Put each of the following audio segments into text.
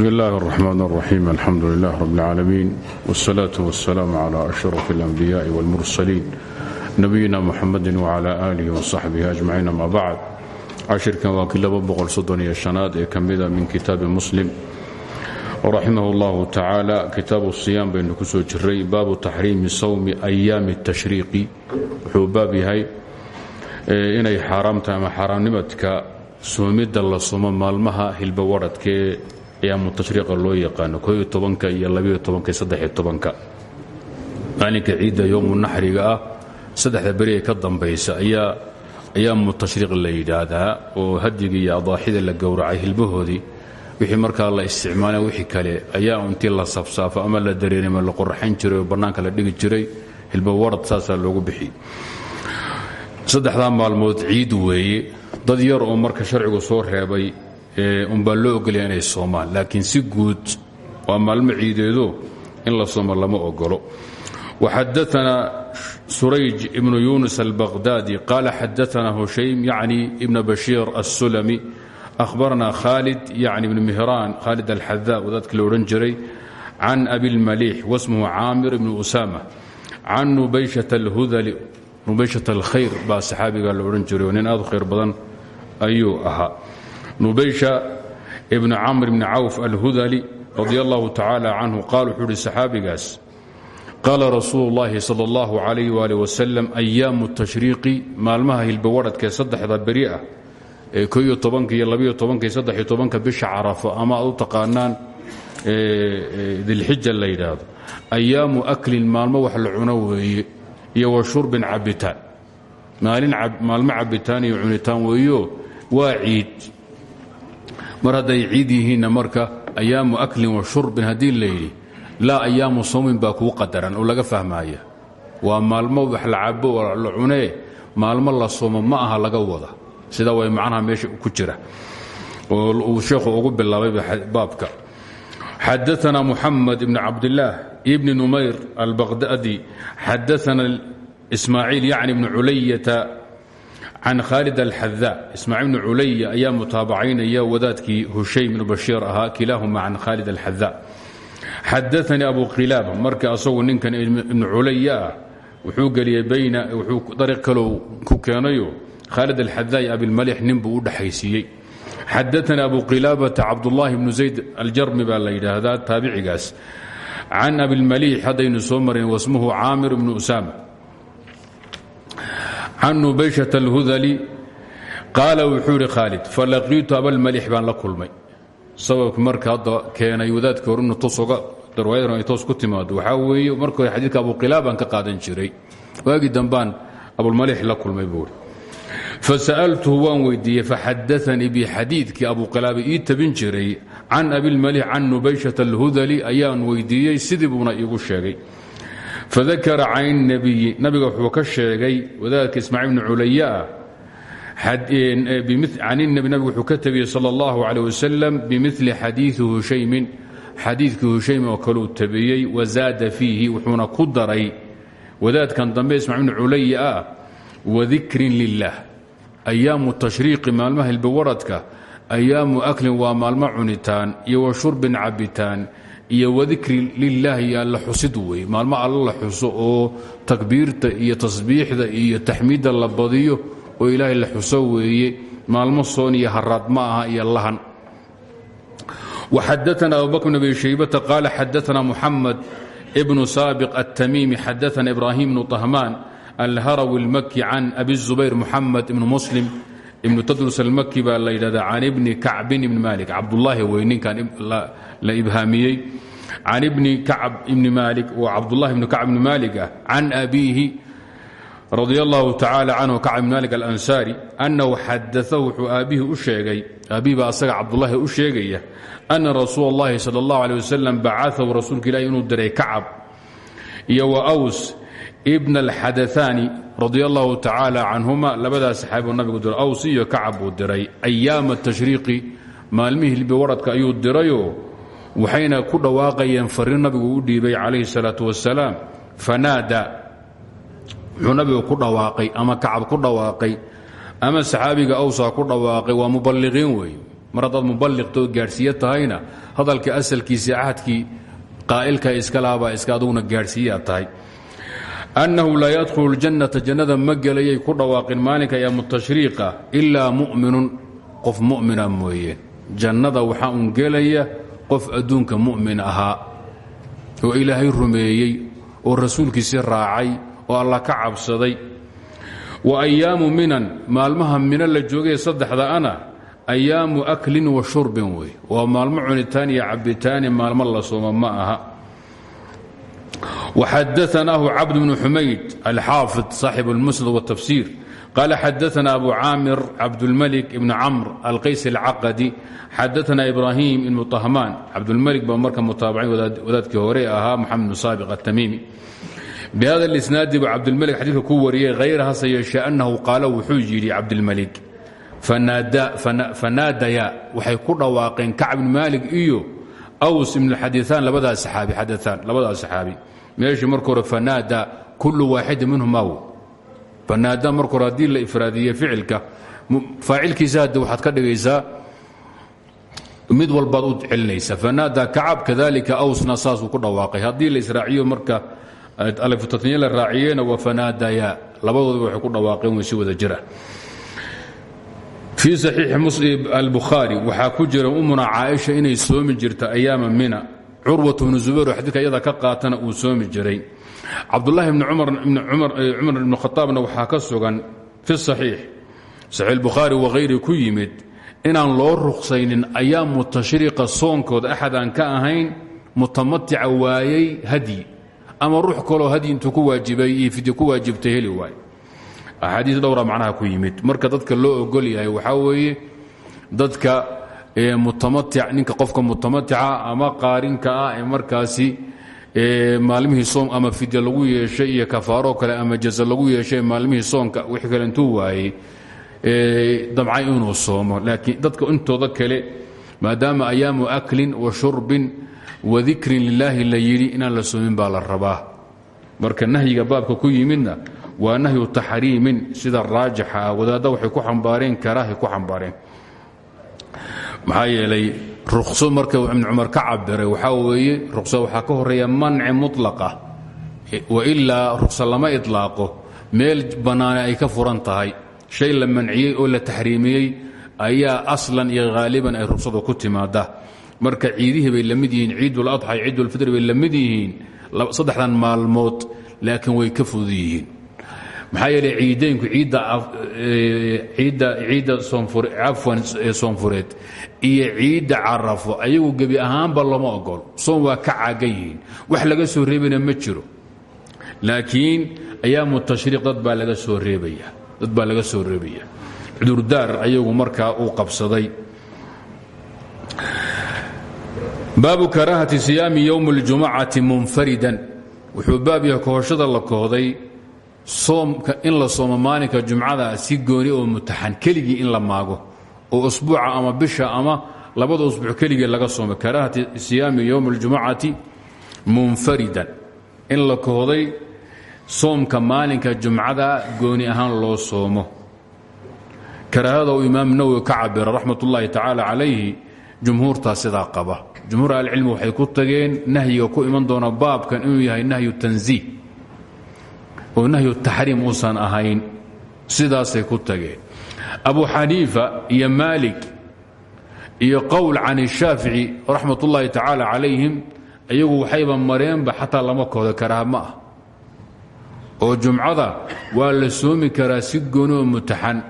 bsm اllahi الرحmn الرaxيim alxamdu لlah rb اlcaalamiin wالsalaaة wالsalaam عlى أشhrف الأnbiyاءi wاlmursaliin nabiyina mxamadi wعlى آlih وصaxbih أجmaciin ama bacd cashirkan waa kii aad ee ka mida min kitaabi muslim raximah اllahu tacaala kitaabu الصiyaam baynu ku soo jiray baabu taxriimi sawmi أyaami الtashriiqi wuxuu baab yahay inay xaaraamtahay ama xaaraamnimadka soomidda la sumo maalmaha hilba wadhadkaee ayaamu tashriiqa loo yaqaano kooiyo iyo labiyo tobanka iyo saddexiyo tobanka. Maalinka ciidda yowmu naxriga ah saddexda beri ka dambaysa ayaa ayaamu tashriiq la yidhaahdaa oo hadiga iyo adaaxida la gowracay hilbahoodii wixii markaa la isticmaalay wixii kale ayaa intii la safsaafo ama la dareerima la qoraxayn jiray oo la dhigi jiray hilba warad saasaa loogu bixiyey. Saddexdaa maalmood ciid weeye dad yar oo marka sharcigu soo reebay umbaa loo ogolaya inay soomaan. Laakiin si guud waa maalmo ciideedo in la soomo lama ogolo. Waxadaana surayj ibnu yunus albaqhdaadi qaala xadaana hushaym yacni ibna bashiir assulami ahbarna khaalid yacni ibn mihraan khaalid alxadaa wadaadka la odhan jiray can abilmaliix wasmuhu caamir ibnu usama can nubayshat alhudali nubayshat alkhayr baa saxaabiga la odhan jiray oo nin aad u badan ayuu ahaa nubaysha ibnu camr bni cawf alhudali radi allahu tacaala canhu qaal wuxuu uhi saxaabigaas qaala rasuulu llaahi sal allahu calayh waali wasalam ayaamu tashriiqi maalmaha hilbawadhadkaee saddexda beri ah ee ko iyo tobanka iyo labiyo tobanka iyo saddexiyo tobanka bisha carafo ama aad u taqaanaan dilxija la yidhaahdo ayaamu aklin maalmo wax la cuno weeye iyo wa shurbin cabitaan. Maalmo cabitaan iyo cunitaan weeyo waa ciid mar hadday ciid yihiinna marka ayaamu aklin wa shurbin haddii la yidhi laa ayaamu sawmin baa kuu qadaran oo laga fahmaaya waa maalmo wax la cabo oo la maalmo la soomo ma aha laga wada. Sida way macnaha meesha ku jira oo uu sheekhu ugu bilaabay baabka. Xadaana muxamed ibn cabdillaah ibni numayr albaqhdadi xadaana ismaaciil yacni bni culayata can khaalid alxadaa ismaaciil bni culaya ayaa mutaabacaynaya wadaadkii hushaym ibnu bashiir ahaa kilaahuma can khaalid alxadaa xadaanii abu khilaaba marka asagu ninkan ibnu culaya ah wuxuu geliyey bayna wuxuu dariiq kalow ku keenayo khaalid alxadaa iyo abilmalix nin buu u dhexaysiiyey. Xadaanii abu khilaabata cabdullaahi bnu zayd aljarmi baa la yidhaahdaa taabicigaas. Can abilmaliix haddaynu soo marayn wasmuhu caamir bnu usaama can nubayshat alhudali? Qaala wuxuu idhi khaalid falaqiitu abalmalix baan la kulmay. Sababki marka hadda keenay wadaadkii hor inu tosoga darwaayadran ay toos ku timaado waxaa weeye marka hore xadiidka abuqilaabaan ka qaadan jiray waagii dambaan abulmalix la kulmay buuri fasa'altuhu waan weydiiyey faxadaanii bi xadiidkii abuqilaaba ii tabin jiray can abilmalix can nubayshat alhudali? Ayaan weydiiyey sidii fadakara can nabiyi nabiga wuxuu ka sheegay wadaadka ismaaciil bni culaya ah can nabi nabigu wuxuu ka tabiyey sal اllahu alيh wasalam bimili xadiii hushaymin xadiidkii hushaym oo kaleu tabiyey wazaada fiihi wuxuuna ku daray wadaadkan dambe ismaaciil bni culaya ah wadikrin lilah ayaamu tashriiqi maalmaha hilbawaradka ayaamu aklin waa maalmo cunitaan iyo wa shurbin cabitaan iyo wadikri lilaahi iyo alla xusid weeye maalmo alla la xuso oo takbiirta iyo tasbiixda iyo taxmiidda la badiyo oo ilaahay la xuso weeye maalmo soon iyo haraad ma aha iyo lahan waxadaana abubakr bn abi shaybata qaala xadaana muxamed bnu saabiq الtamiimi xadaana ibrahim bnu طahmaan alharawi اlmaki can abi zubayr muxamed ibnu muslim ibnu tadrus almaki baa la yidhahdaa can ibni kacbin ibni malik cabdullaahi wey ninkan la ibhaamiyey. Can ibni kacab ibni maali oo cabdullahi ibni kacab ibni maalig ah can abiihi radi allahu tacaala canhu kacab ibni maalik alansaari annahu xadaahu wuxuu aabbihii u sheegay aabbihi baa asaga cabdullaahi u sheegaya ana rasuul allahi sala allahu aleh wasalam bacaahu rasuulka ilahi inuu diray wa ws ibna alxadaaani radi allahu tacaala canhuma labadaas saxaabibu nabigu diray aws iyo kacab uu diray. Ayaama tashriiqi maalmihii libi waradka ayuu dirayo waxayna ku dhawaaqayeen fariin nabigu u dhiibay calayhi salaatu wasalaam fanaada. Wuxuu nabigu ku dhawaaqay ama kacab ku dhawaaqay ama saxaabiga awsaa ku dhawaaqay. Waa muballiqiin weeye mar haddaad muballiqto oo tahayna hadalka asalkiisa ahadkii qaa'ilka ah iska laabaa iska aduguna gaadhsiiyaa tahay. Annahu laa yadkhulu ljannata jannada ma ku dhawaaqin maalinka yaamu tashriiqa ilaa mu'minun qof mu'mina mooye jannada waxaa uun gelaya qof adduunka mu'min ahaa oo ilaahay rumeeyey oo rasuulkiisii raacay oo allah ka cabsaday. Wa ayaamu minan maalmaha mina la joogay saddexda ana ayaamu aklin wa shurbin wey. Waa maalmo cunitaan iyo cabitaani maalmo la sooma ma aha. Waxadaanaahu cabd bnu xumayd alxaafid saaxib almusnad watafsiir qala xadaثna abu caamir cabdاlmلك ibn cmr alqays اlcaqadi xadaثna ibrahim ibn طahmaan cabdاlmلك ba marka mutaabacayn wadaadkii hore ahaa moxamed bn saabiq الtamiimi bhada اlisnaadi bu cabdاlmلك xadiidka ku wariyey hayr hase yeeshee anahu qaala wuxuu yidhi cabdاlmلك fanaadaya waxay ku dhawaaqeen kacb bn malik iyo ws ibn xadiian labadaas saaabi xadaaan labadaas saxaabi meeshii marka hore fanaada kullu waaxidin minhuma fanaada marka hore la ifraadiye ficilka faacilkiisa hadde waxaad ka dhigaysaa mid walbaad u celinaysa. Fanaada kacab kadalika awsna saasuu ku dhawaaqay. Haddii la israaciyo marka aliftatniya la raaciyena waa fanaadaya labadoodaba waxay ku dhawaaqeen way si wada jira fii saxiixi albukhaari waxaa ku jira umuna caaisha inay soomi jirta ayaama mina. Curwat bnu zubayr oo ka qaatana uu soomi jiray cabdulahi bni cumar ibnu khaaabna waxaa ka sugan fi saxiix. Saxiix bukhaari wahayri ku yimid inaan loo ruqsaynin ayaamu tashriiqa soonkood axad aan ka ahayn mutamatica waayey hadyi. Ama ruux kaloo hadyi intuu ku waajibay iyo ku waajibtay heli waay axaadiis dhowra macnaha ku marka dadka loo ogol yahay waxaa weeye dadka mutamatic ninka qofka mutamatica ama qaarinka ah ee maalmihii soom ama fidya lagu yeeshay iyo kafaaroo kale ama jaza lagu yeeshay maalmihii soonka wixii kale intuu waayey damcay inuu soomo. Laakiin dadka intooda kale maadaama ayaamu aklin wa shurbin wa dikrin lilaahi la yidhi inaan la soomin baa la rabaa. Marka nahyiga baabka ku yimidna waa nahyu taxriimin sida raajixa ah wadaadda waxay ku xambaareen karaahay ku xambaareen. Maxaa yeelay ruqso marka ibn cumar ka cabiray waxaa weeye ruqso waxaa ka horreeya manci mutlaqa. Wailaa ruqso lama idlaaqo. Meel bannaane ay ka furan tahay. Shay la manciyey oo la taxriimiyey ayaa aslan iyo haaliban ay ruqsadu ku timaada marka ciidihii bay la mid yihiin ciidul-adxa iyo ciidulfitri bay la mid yihiin saddexdan maalmood laakiin way ka fudud maxaa yeelay ciidaynku ciidda soonfureed iyo ciidda carafo ayagu gebi ahaanba lama ogol soon waa ka caagan wax laga soo reebayna ma jiro. Laakiin ayaamu tashriiq dad baa laga soo reebaya. Dad baa laga soo reebaya. Cudurdaar ayagu markaa uu qabsaday. Baabu karaahati siyaami ywm اljumacati munfaridan. Wuxuu baab yahay soomka in la soomo maalinka jumcada si gooni oo mutaxan keligii in la maago oo usbuuca ama bisha ama labada usbuuc keligii laga soomo. Karaahati siyaami ywm اljumacati munfaridan. In la kohday soomka maalinka jumcada gooni ahaan loo soomo. Karaahada uu imaam nawowi ka cabira raxmat ullaahi tacaala calayhi jumhuurtaa sidaa qaba. Jumhuur ahlicilmi waxay ku tageen nahyiga ku iman doona baabkan inuu yahay nahyu tanziih oo nahyu taxriim uusan ahayn sidaasay ku tageen. Abu xaniifa iyo maalik iyo qowl can ishaafici raxmat ullaahi tacaala calayhim iyagu waxayba mareenba xataa lama kooda karaaha ah oo jumcada waa la soomi karaa si gooni oo mutaxan.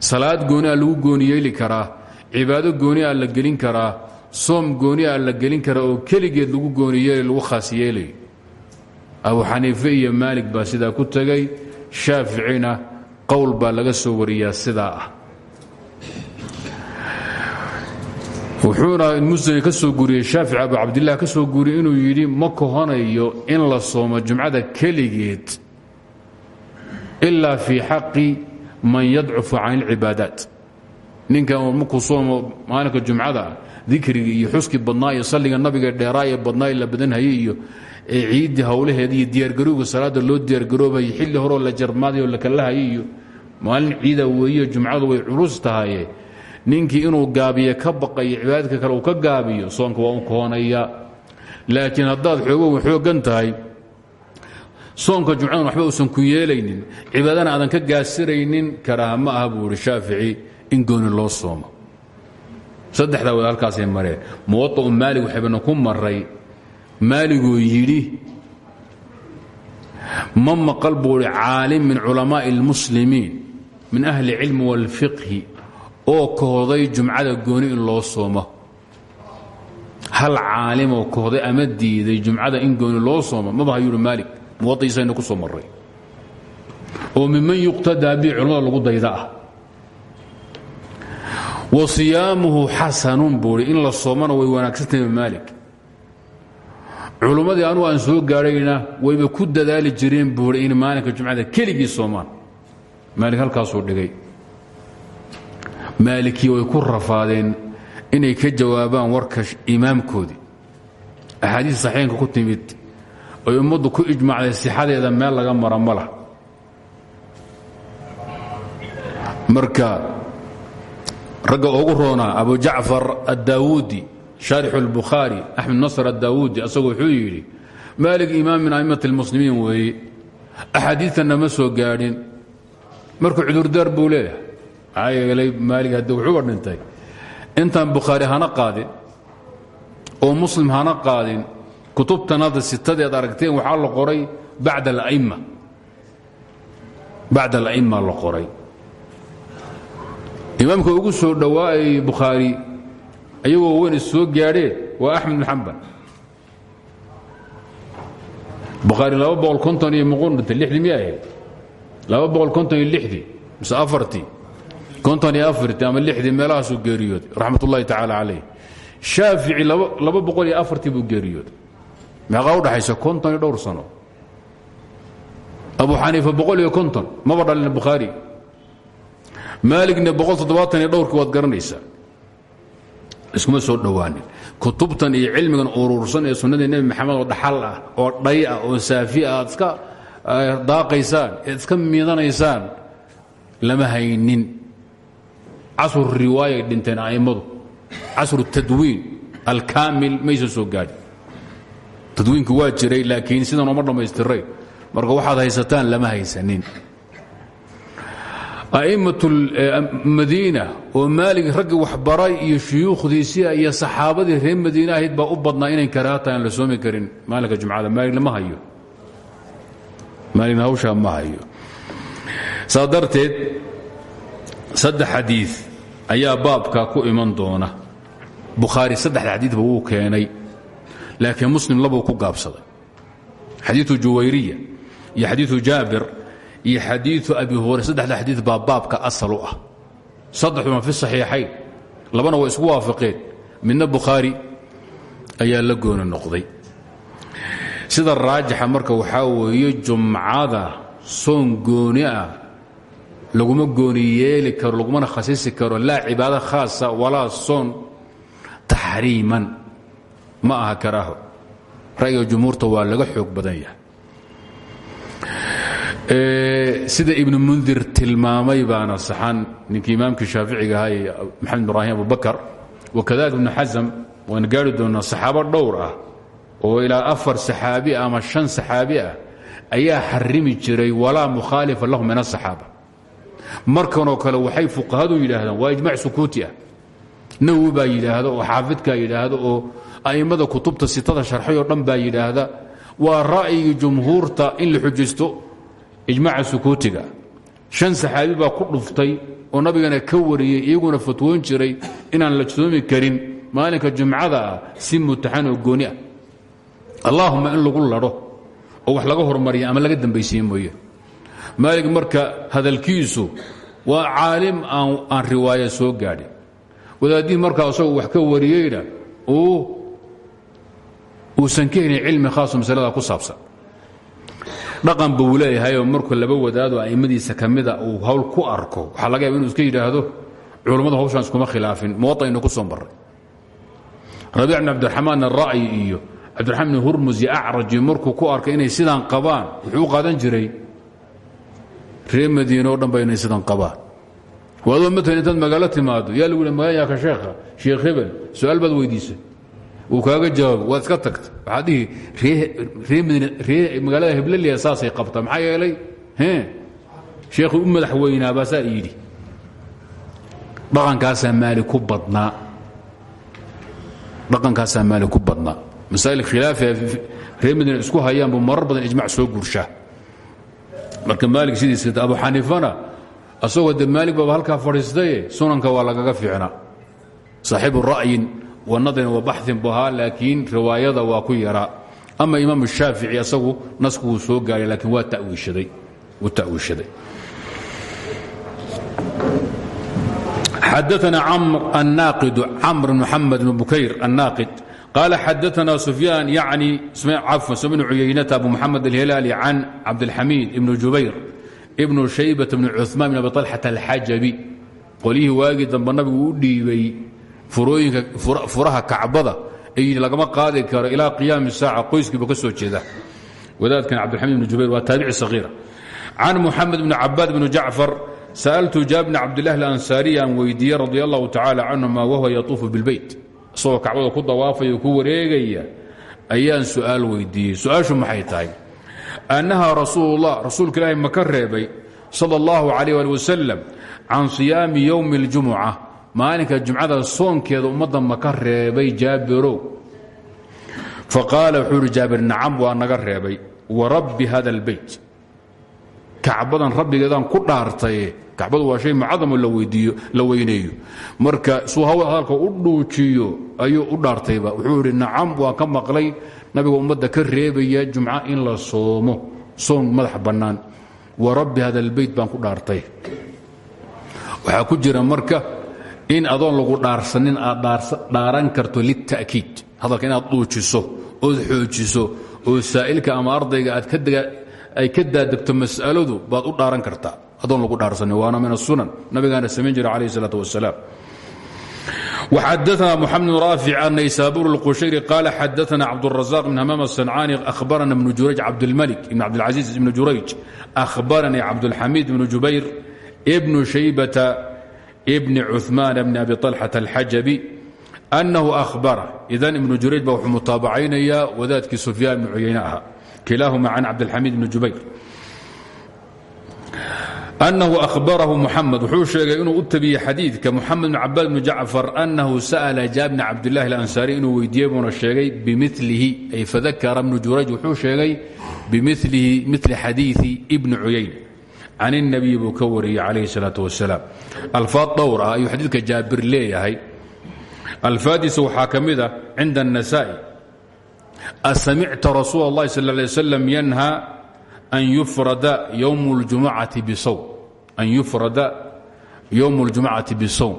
Salaad gooni a lagu gooni yeeli karaa cibaado gooni a la gelin karaa soom gooni a la gelin karaa oo keligeed lagu gooni yeeli lagu khaas yeelay abu xaniife iyo maalig baa sidaa ku tegay. Shaaficina qowl baa laga soo wariyaa sidaa ah. Wuxuuna muslim ka soo guriyey shaafici abu cabdilah ka soo guriyey inuu yidhi ma kohonayo in la soomo jumcada keligeed ilaa fii xaqi man yadcufu can ilcibaadaat ninkan markuu soomo maalinka jumcada dikrigii iyo xuskii badnaa iyo salliga nabiga dheeraaye badnaa la badanhayay iyo ciiddii howlaheeda iyo diyaargarowga salaada loo diyaargaroobayay xilli horeo la jarmaaday oo la kalahayay iyo maalin ciida weeye jumcadu way culus tahaye ninkii inuu gaabiyo ka baqayo cibaadadka kale uu ka gaabiyo soonka waa u koonaya. Laakiin haddaad xoogow xoogan tahay soonka jumcadan waxba uusan ku yeelaynin cibaadana aadan ka gaasiraynin karaaha ma buu ihi in gooni loo soomo. Saddexdaa wada halkaasay mareen. Muwaطa'u maalig waxaybana ku maray maaligoo yidhi ma maqal buu ihi caalim min culamaaءi اlmuslimiin min ahli cilmi wاlfiqhi oo kohday jumcada gooni in loo soomo hal caalimoo kohday ama diiday jumcada in gooni loo soomo maba hayuuhi maalig muwaطiisayna ku soo maray oo miman yuqtadaa bi culamada lagu dayda ah wa siyaamuhu xasanun buui in la soomana way wanaagsantahay maalik culummadii anugu aan soo gaadhayna wayba ku dadaali jireen buui in maalinka jumcada keligii soomaan. Maalik halkaasuu dhigay. Maalikii way ku rafaadeen inay ka jawaabaan warka imaamkoodii. Axaadiis saxiinka ku timid oy ummaddu ku ijmaacday sixadeeda meel laga mara ma lah marka ragga ugu roonaa abu jacfar addaawuudi shaarixu اlbukhaari axmed nasr addaawuudi asagoo wuxuu yidhi maalig imaam min a'immati اlmuslimiin weeye axaadiitanna ma soo gaadhin. Marka cudurdaar buu leeyahay. Yeelay maalig haddi wuxuuba dhintay intaan bukhaari hana qaadin oo muslim hana qaadin kutubtan hadda sitadeed aragteen waxaa la qoray bacd ala'imma. Bacd ala'imma la qoray. Imaamka ugu soo dhowaayay bukhaari ayagoo weyn is soo gaadheen waa axmed bin xambal bukhaari laba boqol konton iyo muquu dhintay lixdii miya ahayd? Laba boqol konton iyo lixdii mise afartii konton iyo afartii ama lixdii meelahaasuu geeriyooday raxmat ullahi tacaala calayh. Shaafici laba boqol iyo afartii buu geeriyooday meeqaa udhaxaysa konton iyo dhowr sano. Abu xaniifa boqol iyo konton maba dhalin bukhaari maaligna boqol toddobaatan iyo dhowrkii waad garanaysaa iskuma soo dhowaanin. Kutubtan iyo cilmigan urursan ee sunnadii nebi maxamed oo dhaxal ah oo dhay ah oo saafi ah aad iska daaqaysaan ead iska miidanaysaan lama haynin. Casru riwaayay dhinteen a'immadu. Casru tadwiin alkaamil maysa soo gaadhin. Tadwiinku waa jiray laakiin sidan ooma dhammaystiray marka waxaad haysataan lama haysanin a'immat madiina oo maalig raggii waxbaray iyo shuyuukhdiisia iyo saxaabadii reer madiine ahayd baa u badnaa inayn karaata aan la soomi karin maalinka jumcada. Maaligna ma hayo. Maaligna hawshaa ma hayo. Saa darteed saddex xadii ayaa ku iman doona. Bukhaari saddexda xadiidba wuu keenay laakiin muslim labuu ku gaabsaday. Xadiiu juwayriya iyo xadiiu jaabir iyo xadiiu abi hurayra saddexda xadii baa baabka asal u ah. Saddexduna fi saxiixayn. Labana waa isku waafaqeen midna bukhaari ayaa la gooni noqday. Sida raajixa marka waxaa weeye jumcada soon gooni ah laguma gooni yeeli karo lagumana khasisi karo laa cibaado khaasa walaa soon taxriiman. Ma aha karaaho. Ra'yiga jumhuurta waa laga xoog badan yahay sida ibnu mundir tilmaamay baana saxan ninkii imaamkii shaaficiga ahaa ee maxamed ibraahim abubakar wakadalik ibnu xasam waan gaari doonaa saxaabo ah oo ilaa afar saxaabi ama shan saxaabi ah ayaa xarimi jiray walaa mukhaalifa lahu min asaxaaba markanoo kale waxay fuqahadu yidhaahdaan waa ijmac sukuuti ah. Nawowi baa yidhaahda oo xaafidkaa yidhaahda oo a'immada kutubta sitada sharxay dhan baa yidhaahda waa ra'yigii jumhuurta in la xujaysto ijmaaca sukuutiga. Shan saxaabi baa ku dhuftay oo nabigana ka wariyey iyaguna fatwoon jiray inaan la soomi karin maalinka jumcada ah si mutaxan oo gooni ah. Allaahuma in lagu ladho oo wax laga hormariya ama laga dambaysiiye mooye. Maalig marka hadalkiisu waa caalim aan riwaaya soo gaadhin wadaadihii markaa isagoo wax ka wariyeyna uusan ka helin cilmi khaaso masalada ku saabsan dhaqan buu leeyahayoo markuu laba wadaado a'immadiisa ka mida uu hawl ku arko. Waxaa laga yaba inuu iska yidhaahdo culummadu hawshaan iskuma khilaafin. Muwaطaynu ku soo marray. Rabiic bn cabdiraxmaan ara'yi iyo cabdiraxmaan bn hurmus iyo acraji markuu ku arkay inay sidaan qabaan wuxuu u qaadan jiray reer madiine o dhan ba inay sidaan qabaan. Adoo maalan intaad magaalo timaado yaa lagu magayaa ka sheekha sheekh hebel su'aal baad weydiisay uu kaaga jawaabo waad iska tagta waxaad dhihi ree magaalada hebleliya saasay qabtaa maxaa yeelay sheekhii u madaxweynaa baa saa yidhi. Dhaqankaasaa maali ku badnaa. Dhaqankaasaa maali ku badnaa. Masaa'il khilaafiya reer madiina isku hayaanbu marar badan ijmac soo guurshaa. Marka maalig sidiisa abu xaniifana asagoo de maalig baaba halkaa fadhiistaye sunanka waa lagaga fiicnaa. Saaxiibu ra'yin wanarin wabaxin buhaa laakiin riwaayada waa ku yaraa ama imaam shaafici asagu nasku wuu soo gaaray laakiin waa wuu tawiishaday. Xadaana camr annaaqidu camr bn muxamed bn bukayr annaaqid. Qaala xadaana sufyaan yacni cafan sufyan bn cuyaynata abu muxamed alhilaali can cabdilxamiid ibnu jubayr ibnu shaybata bni cuثmaan bn abi طalxata alxajabi. Qolihii waagii dambe nabigu u dhiibay furaha kacbada lagama qaadi karo ilaa qiyaami saaca qoyskiiba ka soo jeeda. Wadaadkan cabdilxamiid bn jubayr waa taabici sahiira can muxamed bni cabaad bni jacfar sa'altu jaab bna cabdilah alansaariy aan weydiiye radi allahu tacaala canhuma wahuwa yatuufu bilbeyt isagoo kacbada ku dawaafaya ku wareegaya ayaan su'aal weydiiyey. Su'aashu maxay tahay? Annahaa rasuulullah rasuulka ilaahay maka reebay sala allahu calayh ali wasalam can siyaami maalinka jumcada soonkeeda ummadda ma ka reebay jaabirow faqaala wuxuu ihi jaabir nacam waa naga reebay. Wa rabbi hada اlbeyt kacbadan rabbigeedaan ku dhaartaye kacbadu waa shay mucadamo la weyneeyo. Marka suu hadalka u dhuujiyo ayuu u dhaartayba. Wuxuu idhi nacam waa ka maqlay nabiga ummadda ka reebaya jumco in la soomo. Soon madax bannaan. Wa rabbi hada lbeyt baan ku dhaartay. Waxaa ku jira marka in adoon lagu dhaarsanin aad dhaaran karto lita'kiid hadalka inaad dhuujiso ood xoojiso oo saa'ilka ama ardayga aad ka ay ka daadegto mas'aladu baad u dhaaran kartaa adoon lagu dhaarsanin waana min asunan nabigaana samayn jira calayh الsalaaة wasalaam وxadaثna mxamed بn raafic الnaysabur الqushayri qala xadaثna cabdالرaزاq بn hamaam الصنcaani أhbarana بn jurayj cabdالmلك ibn cabdالcaزيز ibn jurayj أhbaranii cabdالxamid bn jubayr bn shaybة bn cuثmaan bn abi طalxة الxajabi أnahu أhbara idan ibn jurayj ba wuxuu mutaabacaynayaa wadaadkii sufyaan ibn cuyayne ahaa kilaahuma can cabdilxamiid bni jubayr أنhu أhbarahu muxamed wuxuu sheegay inuu u tabiyey xadiidka muxamed bn cabaad bni jacfar أnahu sa'la jaab bna cabdilahi اlansaari inuu weydiiyey buuna sheegay bimilihi ay fadakara bnu jurayj wuxuu sheegay bimilihi mili xadiiثi bni cuyayne can الnabiy buu ka wariyey calayh الsalaaة wasalaam alfaad dhowr ah ayuu xadiidka jaabir leeyahay alfaadiisa waxaa ka mida cinda النasaa'i asamicta rasuul اllahi sal ه lay wslam yanha an yufrada ywm اljumcati bsowm an yufrada ywm اljumcati bisowm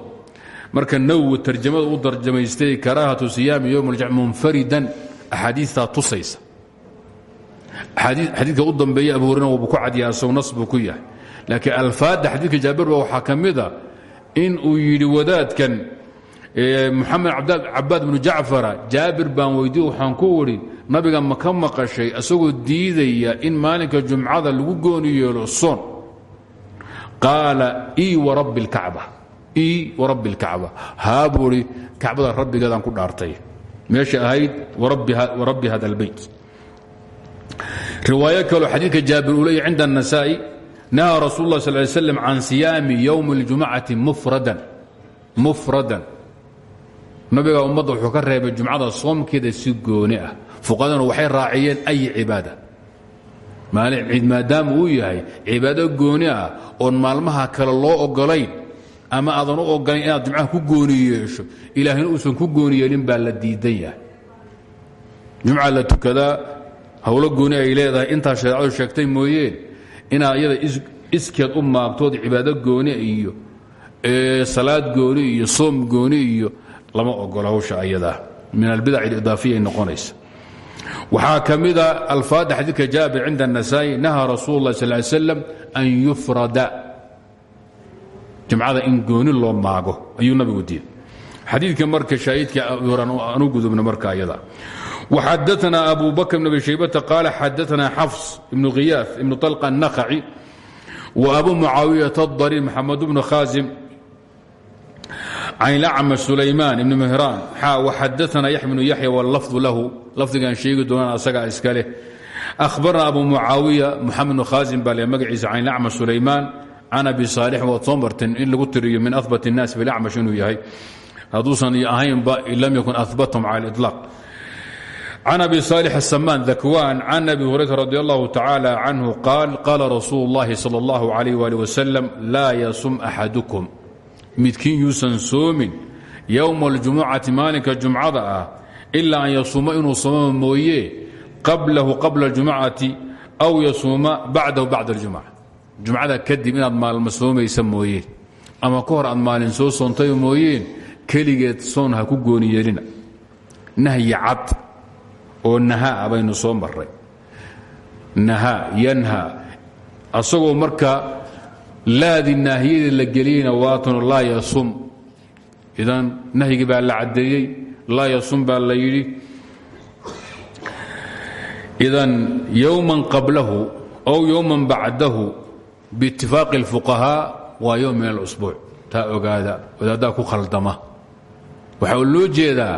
marka nawowi tarjamada u tarjamaystay karaahatu siyaami ywm اljumca munfaridan axaadiistaa tusaysa xadiika u dambeeye abu hurn wbu ku cadya sow buu ku yahay. Laakiin alfaada xadiika jaabirba waxaa ka mida in uu yidhi wadaadkan muxamed cabaad bnu jacfara jaabir baan weydiye waxaan ku widi nabiga ma ka maqashay asagoo diidaya in maalinka jumcada lagu gooni yeelo soon. Qaala ii warabbi اlkacba haa buu idhi kacbada rabbigeedaan ku dhaartay. Meesha ahayd warabbi hada اlbayt riwaayo kaloo xadiidka jaabir uu leeya cinda النasaa'i nahaa rasuul اlah sal ly slam can siyaami ywmi اljumcati mufradan mufradan nabiga ummadda wuxuu ka reebay jumcada soomkeeda si gooni ah fuqadana waxay raaciyeen ay cibaada maalin ciid maadaama uu yahay cibaado gooni ah oon maalmaha kale loo ogolayn ama aadan u ogolayn inaad jumcaha ku gooni yeesho ilaahina uusan ku gooni yeelin baa la diidan yahay jumca la tukadaa howlo gooni ay leedahay intaa shareecadu sheegtay mooyeen inaad iyada iskeed u maagtood cibaado gooni iyo salaad gooni iyo soom gooni iyo lama ogola hawsha ayadaa min albidac alidaafiya ay noqonaysa waxaa ka mida alfaadda xadiidka jaabir cinda النasaa'i nahaa rasuul اlah sal ly slam an yufrada jimcada in gooni loo maago ayuu nabigu diiday xadiidka marka shaahidka anu gudubna marka ayada وxadaثna abu bakr bn abi shaybata qaala xadaثna xafs ibn khiyaaf ibn طalqa النakhaci وabu mucaawiyaة الضرير maxamed bnu khaasim can lacma sulaymaan ibni mihraan xaa waxadaana yax bnu yaxya wallafdu lahu lafdigan sheegi doonaan asagaa iska leh ahbarna abu mucaawiya muxamed bnu khaasim baa le magaciisa can lacma sulaymaan can abi saalixin waad soo marteen in lagu tiriyo min ahbat الnaas bilacmash inuu yahay hadduusan ahaynba in lam yakun ahbathm cala اliطlaaq can abi saalix asamaan dakwan can abi hurayra radi allahu tacaala canhu qaal qaala rasuulu اllahi salى اllahu alayh wali wasalam laa yasum axadukum midkiin yuusan soomin yowma اljumucati maalinka jumcada ah ilaa an yasuuma inuu sooma mooye qablahu qabla اljumcati aw yasuuma bacdahu bacda اljumca jumcada kadib inaad maalma soomaysa mooyeen ama ka hor aad maalin soo soontay mooyeen keligeed soon ha ku gooni yeelina nahyi cad oo nahaa baynu soo maray nahaa yanha asagoo marka laadii naahiyada la geliyeyna waatanu laa yasum. Idan nahyigii baa la caddeeyey laa yasum baa la yidhi. Idan yowman qablahu ow yowman bacdahu biitifaaqi اlfuqahaa waa yowm min alusbuuc. Taa ogaada wadaaddaa ku khaldama. Waxaa loo jeedaa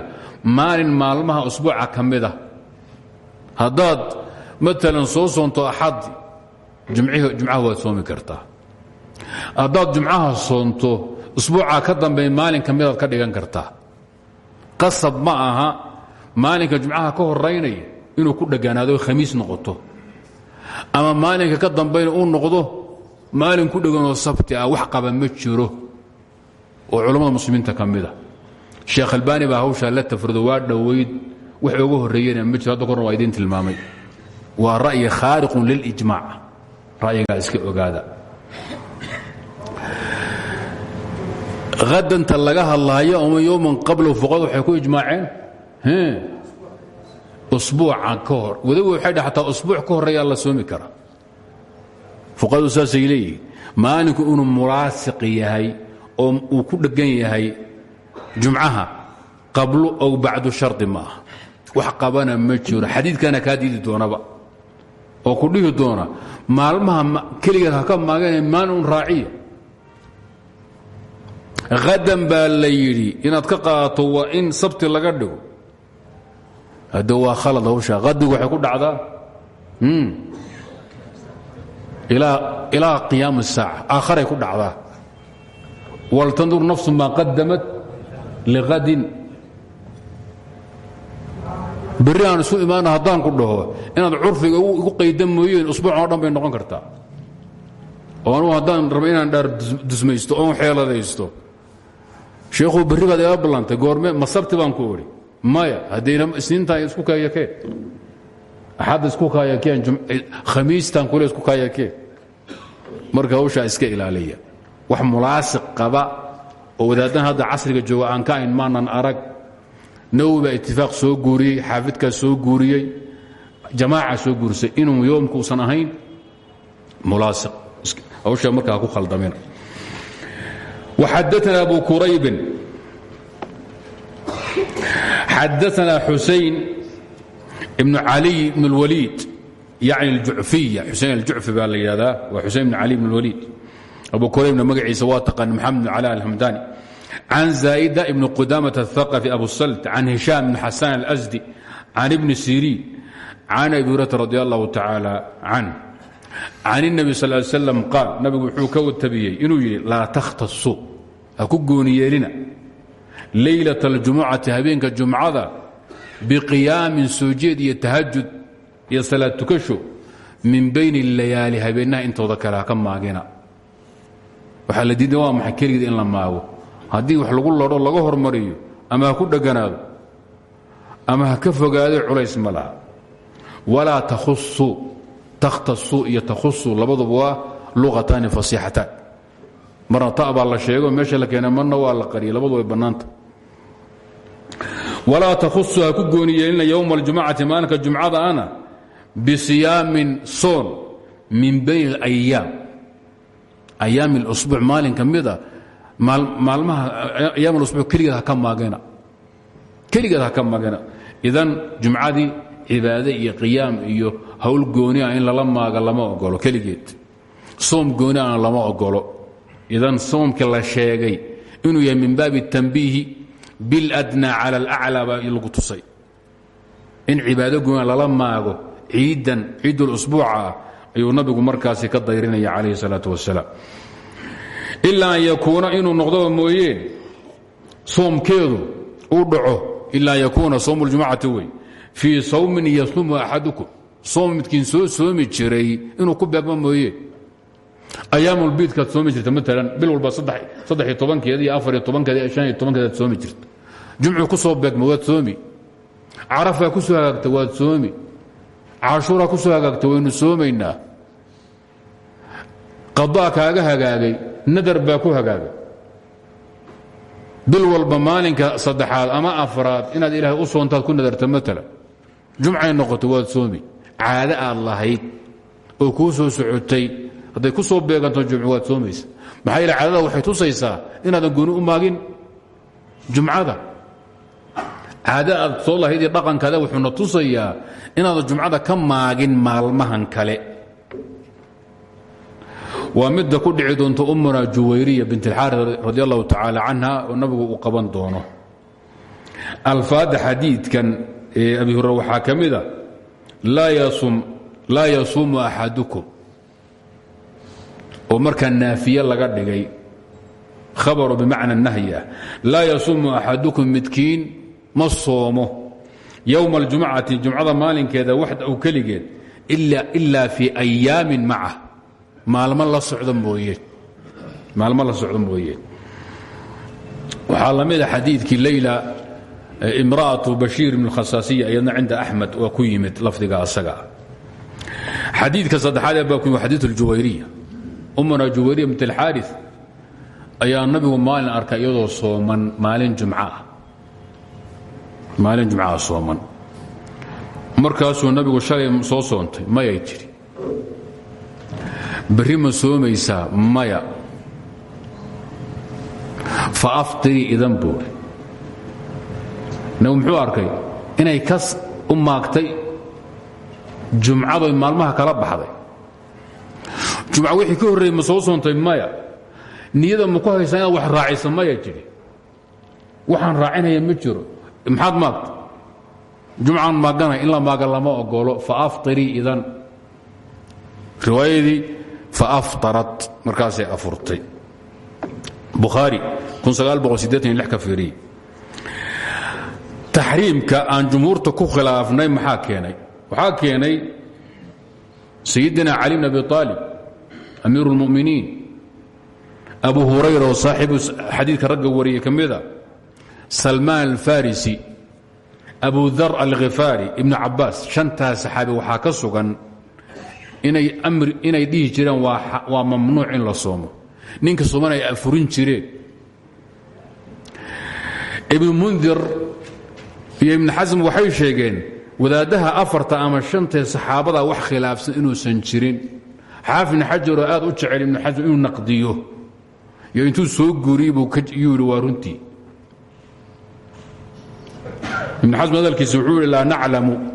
maalin maalmaha usbuuca ka mida haddaad maalan soo soonto axad jumcaha waad soomi kartaa. Haddaad jumcaha soonto usbuuca ka dambeey maalin ka midaad ka dhigan kartaa. Qasab ma aha maalinka jumcaha ka horaynaya inuu ku dheganaado khamiis noqoto. Ama maalinka ka dambayna uu noqdo maalin ku dheganoo sabti ah wax qaba ma jiro. Oo culammada muslimiinta ka mida sheekh albaani baa hawshaa la tafrido waa dhowayd wax oga horreeyena ma jiro hadda korna waa tilmaamay. Waa ra'yi khaariqun lilijmaac ra'yigaa iska ogaada. Hadanta laga hadlaayo ama yowman qablow fuqadu waxay ku ijmaaceen? Usbuuca ka hor. Wadagu waxay ataa usbuuc ka horreeyaa la soomi karaa. Fuqadu saasay leeyihiin maalinku inuu oo uu ku dheggan yahay jumcaha qablu ow bacdu shardi wax qabana ma jiro. Xadiidkana kaa diidi doonaba. Oo ku dhihi doona maalmaha keligeed ha ka maagane maalin un raaciya hadan baa la yidhi ka qaadato waa in sabti laga dhigo. Hadde waa khalad hawsha hadigu waxay ku dhacdaa? Ilaa qiyaam الsaaca aakharay ku dhacdaa. Waltandur nafsu maa qadamat liqadin berri aan isu imaana haddaan ku dhaho inaad curfiga igu qaydan mooyeen usbuucan o dhan bay noqon kartaa. Oo anugu haddaan rabo inaan dhaar dusmaysto oon xeeladaysto. Sheekhuu berri baad ila ballantay goorme ma sabti baan ku odhi maya haddayna isniintaan isku kaayakeen. Axadda isku kaayakeen khamiistaan kule isku kaayakeen. Marka hawshaa iska ilaaliya. Wax mulaasiq qaba oo wadaaddan hadda casriga jooga aan ka ayn maanan arag nawowi baa itifaaq soo guuriyey xaafidkaa soo guuriyey jamaaca soo guurisay inuu yoomku usan ahayn mulaasiq hawshaa markaa ku khaldamina وxadثna أbu كuraybin xadثna xusayn بن عalي بن الwlيid yعni الjuعفiya xusayn الjuعفi baa la yidhahdaa waa xusayn بن عalي بن الwlيid abu kuraybna magaciisa waa taqaan mxamed بن cلاء الhamdani can زاaئدة بن qudamaة الثقفi abu slt can هiشhام بن xasan الأsدي can ibn sيrيn can abi هurata radي الlah taعaalى canh can النbi sal ly slam qaal nabigu wuxuu ka tabiyey inuu yidhi laa takhtasuu ha ku gooni yeelina leylaة اljumucati habeenka jumcada biqiyaamin soo jeed iyo tahajud iyo salaad tukasho min bayni اlayaali habeennaha intooda kale haka maagina waxaa la diiday waa maxay keligeed in la maago haddii wax lagu ladho laga hormariyo ama ha ku dheganaado ama ha ka fogaado culays ma laha. Walaa takhusuu takhtasuu iyo takhusu labaduba waa luqataani fasiixataan marna ta baa la sheego meesha la keena marna waa la qariyay labadu way bannaanta. Walaa takhusu ha ku gooni yeelina yowma aljumacati maalinka jumcada ana bisiyaamin soon min bayn alayaam ayaami اlusbuuc maalin ka mida maalmaha eh, ayaam usbu keligeed haka maagina keligeed haka maagina idan jumcadii cibaade iyo qiyaam iyo hawl gooni ah in lala maaga lama ogolo keligeed. Soom gooni ahna lama ogolo idan soomkii la sheegay inuu yahay min baabi tanbiihi biladna cala alaclaa baa lagu tusay. In cibaado gooni ah lala maago ciidan ciidul usbuuca ah ayuu nabigu markaasi ka dayrinaya calayhi salaatu wasalaam ilaa an yakuuna inuu noqdoba mooyeen soomkeedu uu dhaco. Ilaa an yakuuna sowm اljumcati wey. Fii sawmin yaslumu axadukum. Soo soomi jiray inuu ku beegmo mooye. Ayaamulbiidkaad soomi jirta maalan bil walba saddex tobankeeda iyo afariyo tobankeeda iyo shan iyo soomi jirta. Jumcu ku soo beegma waad soomi. Carafaa ku soo hagaagta waad soomi. Cashuuraa ku soo hagaagta waynu soomaynaa. Qadaa kaaga hagaagay nadar baa ku hagaagay bil walba maalinka saddexaad ama afraad inaad ilaahay u soontaad ku nadarta maalan jumcay noqoto waad soomi. Caado aad lahayd oo kuu soo socotay hadday ku soo beeganto jumcu waad soomaysa maxaa yeele caadada waxay tusaysaa inaadan gooni u maagin jumcada. Caado aad soo lahayd iyo dhaqankaada wuxuuna tusayaa inaadan jumcada ka maagin maalmahan kale waa midda ku dhici doonto ummuna juwayriya bint اlxaari radi allahu tacaala canha oo nabigu uu qaban doono. Alfaadda xadiidkan ee abi hurre waxaa ka mida laa yasuumu axadukum. Oo markaa naafiye laga dhigay khabaru bimacna nahyi ah. Laa yasuumu axadukum midkiin ma soomo. Yowma aljumcati jumcada maalinkeeda waxda u keligeed ilaa fii ayaamin maalmo la socdo mooye. Maalmo la socdo mooye. Waxaa la mida xadiidkii leyla imra'atu bashiir ibn khasaasiya iyadna cinda axmed waa ku yimid lafdiga asaga. Xadiidka saddexaad ee baa ku yimid xadiid aljuwayriya. Ummuna juwayriya bint alxaari ayaa nabigu maalin arkay iyadoo sooman maalin jumcaah maalin jumcaha sooman. Markaasuu nabigu shalay soo soontay mayay jiri berri ma soomaysaa maya. Fa aftirii idan buuri nabigu muxuu arkay inay kas u maagtay maalmaha kala baxday. Jumca wixii ka horreeyey ma soo soontay maya niyada ma ku haysaa wax raacaysa maya jiri. Waxaan raacinaya ma jiro. Maxaad maagta? Jumcaan maaganay in la maaga lama ogolo fa aftirii idan. Riwaayadii fa aftarat markaasay afurtay bukhaari ka fiiriye taxriimka aan jumhuurta ku khilaafnay maxaa keenay waxaa keenay sayidina cali bn abi aalib amiiru اlmuminiin abu hurayra oo saaxibu xadiidka ragga wariyey ka mida salmaan alfarisi abu dar alkhifaari ibnu cabaas shantaas saxaabi waxaa ka sugan inay dhihi jireen waa mamnuuc in la soomo. Ninka sooman ay afurin jireen. Ibnu mundir iyo ibnu xasm sheegeen wadaaddaha afarta ama shantee saxaabada wax khilaafsan inuusan jirin. Xaafid ibn xajar oo aad u jecel ibnu xasm inuu naqdiyo. Iyo soo guuriyey buu yuu yidhi waa runtii. Ibnu xasm hadalkiisa wuxuu naclamu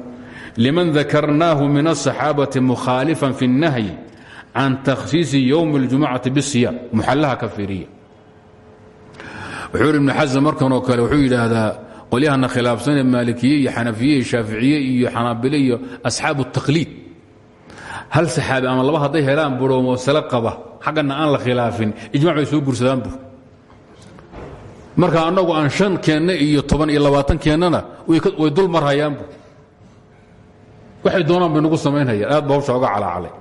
liman dakarnaahu min aلصaxaabati mukhaalifan fi الnahyi can takhsiisi ywmi اljumcati bالsiyaam muxallaha ka fiiriya wuxuu yidhi ibnu xasm markanoo kale wuxuu yidhaahdaa qolyahana khilaafsanee maalikiye iyo xanafiye iyo shaaficiye iyo xanaabile iyo asxaabu الtakhliid hal saxaabi ama laba hadday helaan buroomo sale qaba xaggana aan la khilaafin ijmac bay soo gursadaan bu marka annagu aan shan keenna iyo toban iyo labaatan keennana way dul marhayaanbu waxay doonaan bay nagu samaynhayaan aad ba hawsha oga calacalay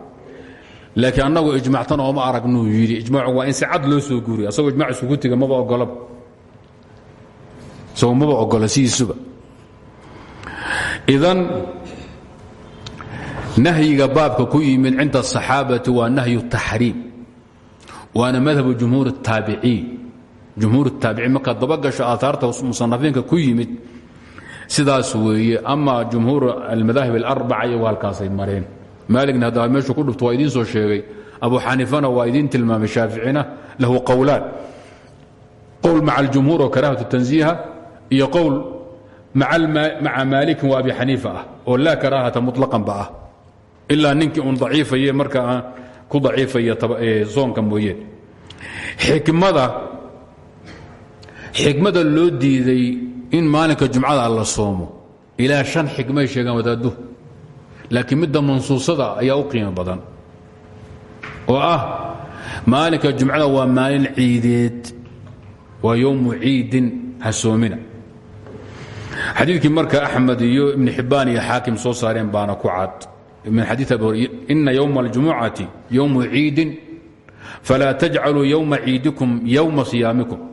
laakiin annagu ijmactan ooma aragnuu yidhi ijmaacu waa in si cad loo soo guuriya asagoo ijmac isugu tiga maba ogolaba isagoo maba ogola sidiisuba idan nahyiga baabka ku yimid cinda asaxaabati waa nahyu taxriim waana madhabu jumhuur الtaabiciin jumhuur الtaabiciin markaad dabagasho aaaarta musanafiinka ku yimid sidaas weeye. Ama jumhuur almadaahib اlarbaca iyagu halkaasay mareen. Maaligna hadda meeshu ku dhufto waa idiin soo sheegay. Abu xaniifana waa idiin tilmaamay shaaficina lahu qowlaan qowl maca aljumhuur oo karaahatu tanziiha iyo qowl maca maalikin wa abi xaniifa ah oo laa karaahata muطlaqanba ah. Ilaa ninkii un daciifaye marka aan ku daciifaya soonka mooyeen xikmada xikmada loo diiday in maalinka jumcada la soomo. Ilaa shan xikmay sheegaan wadaadduhu laakiin midda mansuusada ayaa u qiimo badan. Oo ah maalinka jumcada waa maalin ciideed. Waa yowmu ciidin hasoomina xadiidkii marka axmed iyo ibn xibbaan iyo xaakim soo saareen baana ku cad. Min xadii ina ywma اljumucati ywmu ciidin falaa tajcaluu ywma ciidikum ywma siyaamikum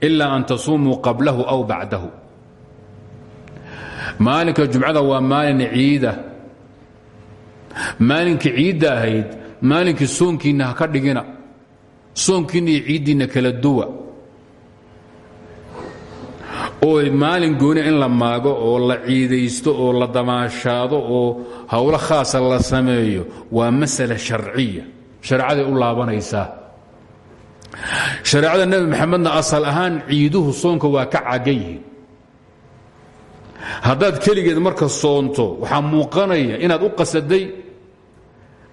ila an tasuumuu qablahu aw bacdahu maalinka jumcada waa maalin ciida maalinkii ciidda ahayd maalinkii soonkiinna ha ka dhigina soonkiinna iyo ciiddiinna kala duwa oo maalin gooni in la maago oo la ciidaysto oo la damaashaado oo howlo khaasa la sameeyo waa masala sharciya shareecaday u laabanaysaa shareecada nebi maxamedna asal ahaan ciiduhu soonka waa ka cagan yihiin. Haddaad keligeed marka soonto waxaa muuqanaya inaad u qasaday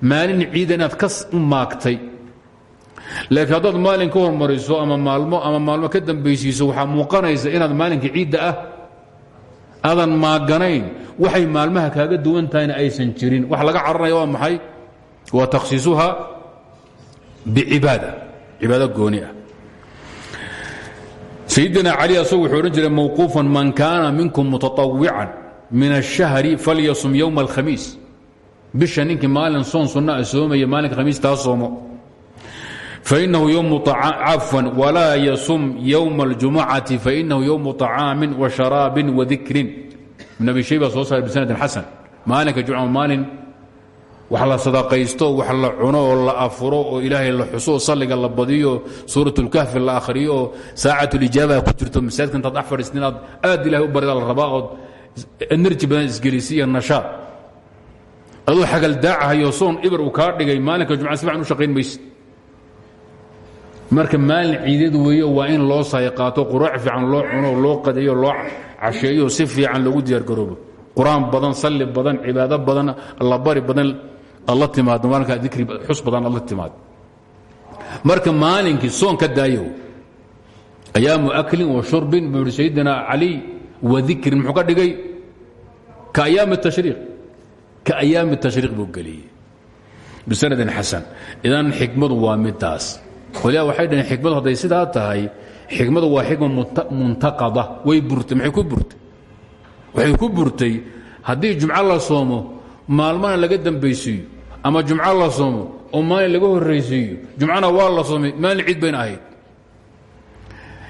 maalin ciida inaad ka u laakiin haddaad maalin ka hormariso ama maalmo ama maalmo ka dambaysiiso waxaa muuqanaysa inaad maalinka ciidda ah aadan maaganayn. Waxay maalmaha kaaga duwan tahayna aysan jirin. Wax laga cararaya maxay? Waa takhsiisuha bicibaada. Cibaado gooni ah sayidina cali asagu wuxuu odhan jiray mawquufan man kaana minkum mutaطawican min الshahri falyasum ywma اlkhamiis bisha ninkii maalin soon sunna a soomaya maalinka khamiis taa soomo fainahu ywmu cafwan walaa yasum ywma اljumucati fainahu ywmu طacaamin وasharaabin wadikrin ibn abi shayba soo saaray bisanadin xasan maalinka jumca maalin wax la sadaqaysto wax la cuno oo la afuro oo ilaahay la xuso oo salliga la badiyo suurat اlkahfi la akhriyo oo saacat اlijaaba ku jirto masaajidka intaad dhex fadhiistin aad ilahay u barida la rabaa ood enerji badan isgelisi iyo nashaad adoo xagaldaacahayo soon ibir uu kaa dhigay maalinka jumca si u shaqayn maysid. Marka maalin ciideed weeyo waa in loo sayqaato quraac fiican loo cuno loo qadeeyo loo casheeyo si fiican loogu diyaargaroobo qur'aan badan salli badan cibaado badan allabari badan alla timaado maalinkaa dikri xus badan alla timaado marka maalinkii soon ka daayow ayaamu aklin wa shurbin buu yidhi sayidina cali wa dikrin muxuu ka dhigay ka ayaami tashriiq ka ayaami tashriiq buu geliyey. Bisanadin xasan. Idan xikmadu waa midaas. Qolyaa waxay dhaheen xikmadu hadday sidaa tahay xikmadu waa xikma muntaqada. Way burtay maxay ku burtay? Waxay ku burtay haddii jumco la soomo maalmana laga dambaysiiyo ama jumco la soomo oo maalin laga horraysiiyo. Jumcana waa la soomay maalin ciid bayna ahayd.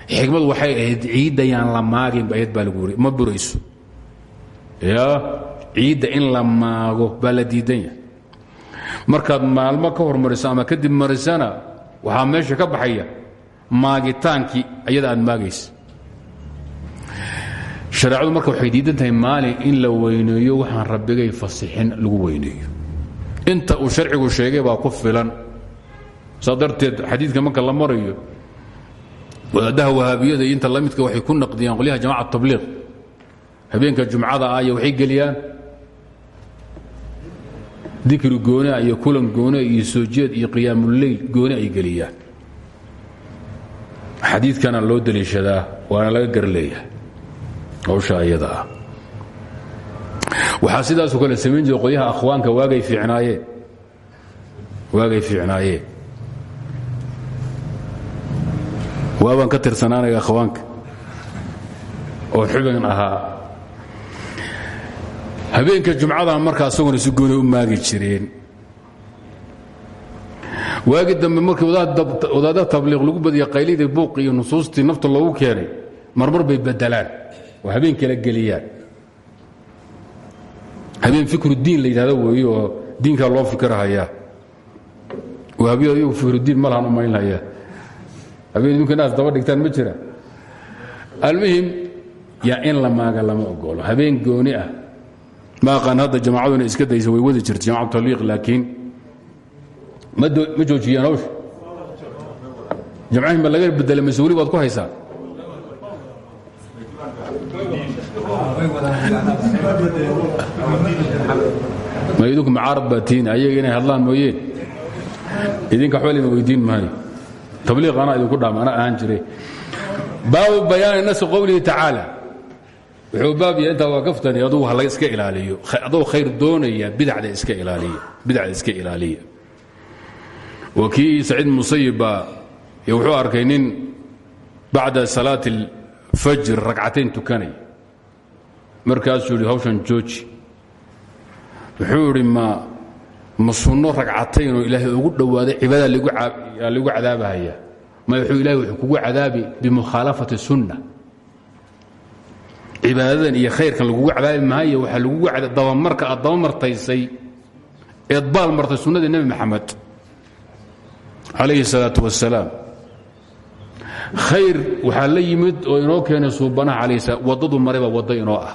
Xikmadu waxay ahayd ciiddayaan la maagin ahayd baa ma burayso. Ya ciidda in la maago baa la diidan yahay. Markaad maalmo ka hormariso ama kadib marisana waxaa meesha ka baxaya maagitaankii ayada aad maagaysa. Shareecadu marka waxay diidan tahay in la weyneeyo waxaan rabbigay fasixin lagu weyneeyo inta uu sharcigu sheegay baa ku filan. Saa darteed xadiidka marka la marayo wadaadaha wahaabiyada iyo inta lamidka waxay ku naqdiyaan qolyaha jamaca tabliiq habeenka jumcada ah iyo waxay geliyaan. Dikri goonea iyo kulan goone iyo soo jeed iyo qiyaamuleyl gooni ay geliyaan. Xadiidkana loo daliishadaa waana laga garleeyahay hawsha iyada ah waxaa sidaasoo kale samayn jira qolyaha akhwaanka waagay fiicnaayeen waagay fiicnaayeen waabaan ka tirsanaanaya akhwaanka. Oo xubin ahaa. Habeenka jumcada marka asaguna si gooni u maagi jireen. Waagi dambe markii wadaadda tabliiq lagu badiyay qaylidii buuq iyo nusuustii nafta loogu keenay marmar bay bedelaan oo habeen kala geliyaan habeen fikrudiin la yidhahdo weeye oo diinkaa loo fikirhayaa wahabiyada iyagu fikrudiin ma lahan u maynhayaa habeen idinku inaas daba dhigtaan ma jira. Almuhim yaa in la maaga lama ogolo habeen gooni ah. Ma aqaan hadda jamaacaduna iska daysa way wadi jirta jamacat tabliiq laakiin ma joojiyaan hawsha? Jamcahin ma laga bedela mas'uuli baad ku haysaa ma idinku macaarad baa tihiin? Ayaga inay hadlaan mooyeen idinka waxba lima weydiin maayo. Tabliiq anaa idinku dhaama anaa ahaan jire baabu bayaani nasi qowlihi tacaala. Wuxuu baab yahay intaa waa kaftani adugu halaga iska ilaaliyo. Adoo khayr doonaya bidacda iska ilaaliya bidacda iska ilaaliya. Wa kii saciid musayib baa wuxuu arkay nin bacda salaati alfajr ragcatayn tukanay. Markaasuu yidhi hawshan jooji wuxuu idhi ma ma sunno ragcatayn oo ilaahay ugu dhowaaday cibaada lagu cadaabahaya. Ma wuxuu ilahay wuxuu kugu cadaabi bimukhaalafati sunna. Cibaadadan iyo khayrkan lagugu cadaabi maayo waxaa lagugu dabamarka aad dabamartaysay eed baal martay sunnadii nebi maxamed calayhi salaatu wasalaam khayr waxaa la yimid oo inoo keenay suubanaha alayh waddadu maray baa ah.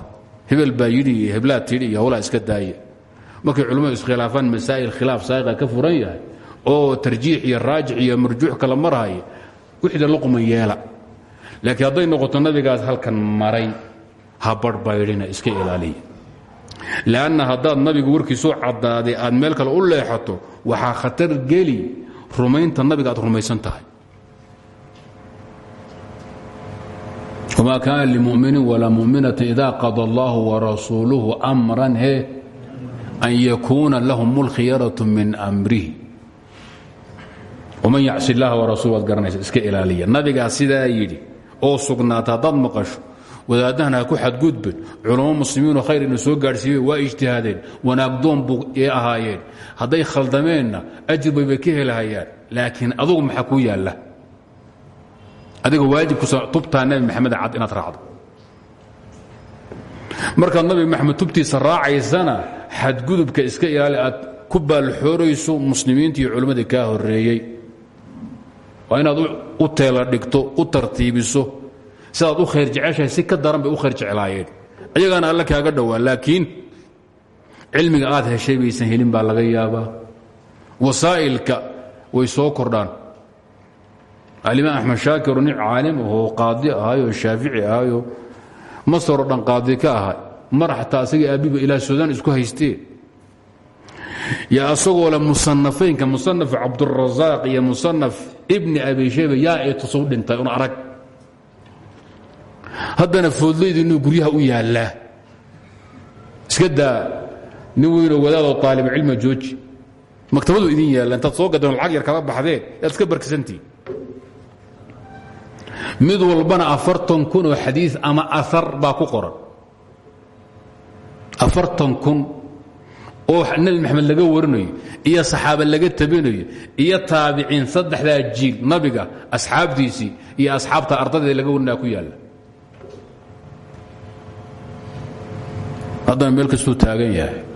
Hebel baa yidhi iyo iska daaya markay culimmadu iskhilaafaan masaa'il khilaaf saa'iqa ka furan yahay oo tarjiix iyo raajix iyo marjuux kala marhaya wixda luqman yeela. Laakiin hadday noqoto nabigaas halkan maray ha barhbaydhina iska ilaaliya. Leanna haddaad nabigu warkiisuu caddaaday aad meel kale u leexato waxaa khatar geli rumaynta nabiga aad rumaysan tahay. Wma kaana limuminin walaa muminatin ida qada allahu warasuuluhu amran he an yakuuna lahum اlkhiyaraة min amrihi waman yacsi اllaha warasuul waad garanaysa iska ilaaliya nabigaa sidaa yidhi oo sugnaata haddaad maqasho wadaaddahan ha ku xadgudbin culamo muslimiinoo khayr ina soo gaadhsiiye waa ijtihaadeen wanaagdoon buu ee ahaayeen hadday khaldameenna ajir bay bay ka helahayaan laakiin adugu maxaa kuu yaalla adiga waajibkusa tubtaa nabi maxamed cad inaad raacdo markaad nabi maxamed tubtiisa raacaysana xadgudubka iska ilaali aad ku baalxoorayso muslimiinta iyo culimmadii kaa horeeyey waa inaad u teela dhigto u tartiibiso. Sidaad u khayr jeceshahay si ka daran bay u khayr jeclaayeen. Ayagaana alle kaaga dhowaa laakiin cilmiga aad heshay baysan helin baa laga yaabaa. Wasaa'ilka way soo kordhaan. Alimaam axmed shaakiro nin caalim ahoo qaadi ahayoo shaafici ahayoo masaroo dhan qaadi ka ahay. Mar xataa asaga aabbiba ilaa suudaan isku haysteen yaa asagoo le musanafaynka musanaf cabdurasaaq iyo musanaf ibni abi shayba yaa ay tusow dhintay un arag. Haddana foodlaydu inuu guryaha u yaallaa. Iska daa nin weynoo wadaadoo aalibcilma jooji. Maktabadu idin yaalla intaad soo gadeen lacag yar kala baxdeen yaad iska barkisantihin mid walbana afartan kun oo xadiis ama aar baa ku qoran. Afartan kun oo nebi maxamed laga warinayo iyo saxaaba laga tabinayo iyo taabiciin saddexdaa jiil nabiga asxaabtiisii iyo asxaabta ardadeeda laga warinaya ku yaalla. Haddana meel kastuu taagan yahay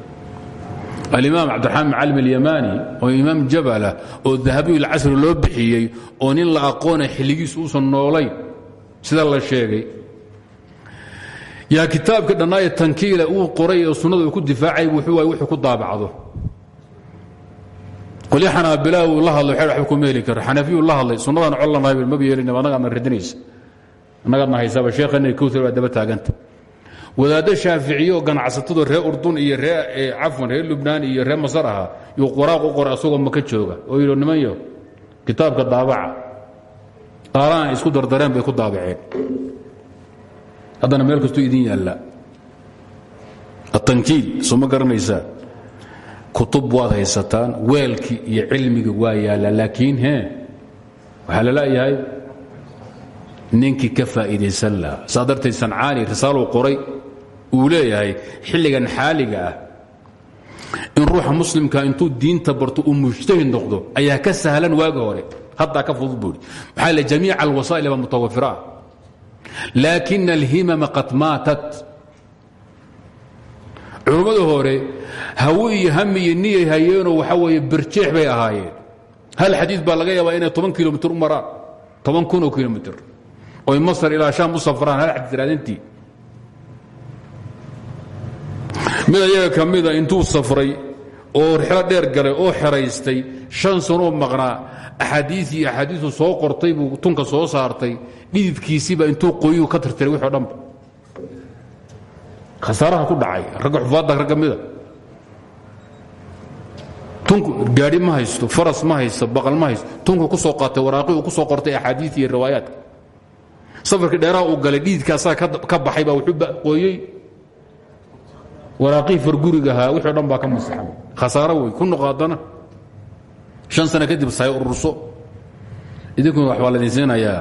alimaam cabdiraxmaan bin calim alyamani oo imaam jabalah oo dahabiyu lcasri loo bixiyey oo nin la aqoona xilligiis uusan noolayn sida la sheegay. Yaa kitaabkii dhannaaye tankiila uu qoray oo sunnada uu ku difaacay wuxuu ku daabacdo. Qolyo xanaabilaa uu la hadlay waxay waxba kuma heli karo xanafiyuu la hadlay sunnadaan col lanahay maba yeelin annagaadna radinaysa annagaadna haysaba sheekhanay kowtar baa daba taaganta wadaaddo shaaficiye oo ganacsatadu reer urdun iyo ree cafwan reer lubnaan iyo reer masar ahaa yuu qoraaq u qoray asagoo maka jooga. Oo yidhi nimanyo kitaabka daabaca qaaraan isku dardareen bay ku daabaceen. Haddana meel kastuu idin yaalla. Atankiil soo ma garanaysaa? Kutub waad haysataan weelkii iyo cilmiga waa yaallaa laakiin he waxaa la la'yahay ka faa'iidaysan lahaa. Saa darteed sancaani qoray uu leeyahay xilligan xaaliga ah. In ruuxa muslimka intuu diinta barto uu mujtahid noqdo ayaa ka sahlan waagi hore. Haddaa ka fudud buuri maxaa le jamiica alwasaa'il baa mutawafiraah laakina qad maatat. Culummada hore hawe iyo hami iyo niyay hayeenoo waxaa bay ahaayeen. Hal xadiid baa laga yaabaa inay toban kilomitr u maraan toban kun oo kilomitr oy masar ilaa hal xadiid raadintii mid ayaga ka mida intuu safray oo rixlo dheer galay oo xeraystay shan sanoo maqnaa axaadiis iyo axaadiisu soo qortay buu tunka soo saartay dhididkiisiiba intuu qoyuu ka tirtiray wixo dhanba khasaaraha ku dhacay ragga xufaadda ragga mida. Gaadhi ma haysto faras ma haysto baqal ma haysto tunku ku soo qaatay waraaqi uu ku soo qortay axaadiis iyo riwaayaadka. Safarkii dheeraha uu galay dhiidkaasaa ka baxay baa wuxuu qooyey waraaqihii fargurigahaa wixii o dhan baa ka masaxmay khasaaro wey ku noqaadana. Shan sano kadib say ururso. Idinkuna wax baa laydin siinayaa.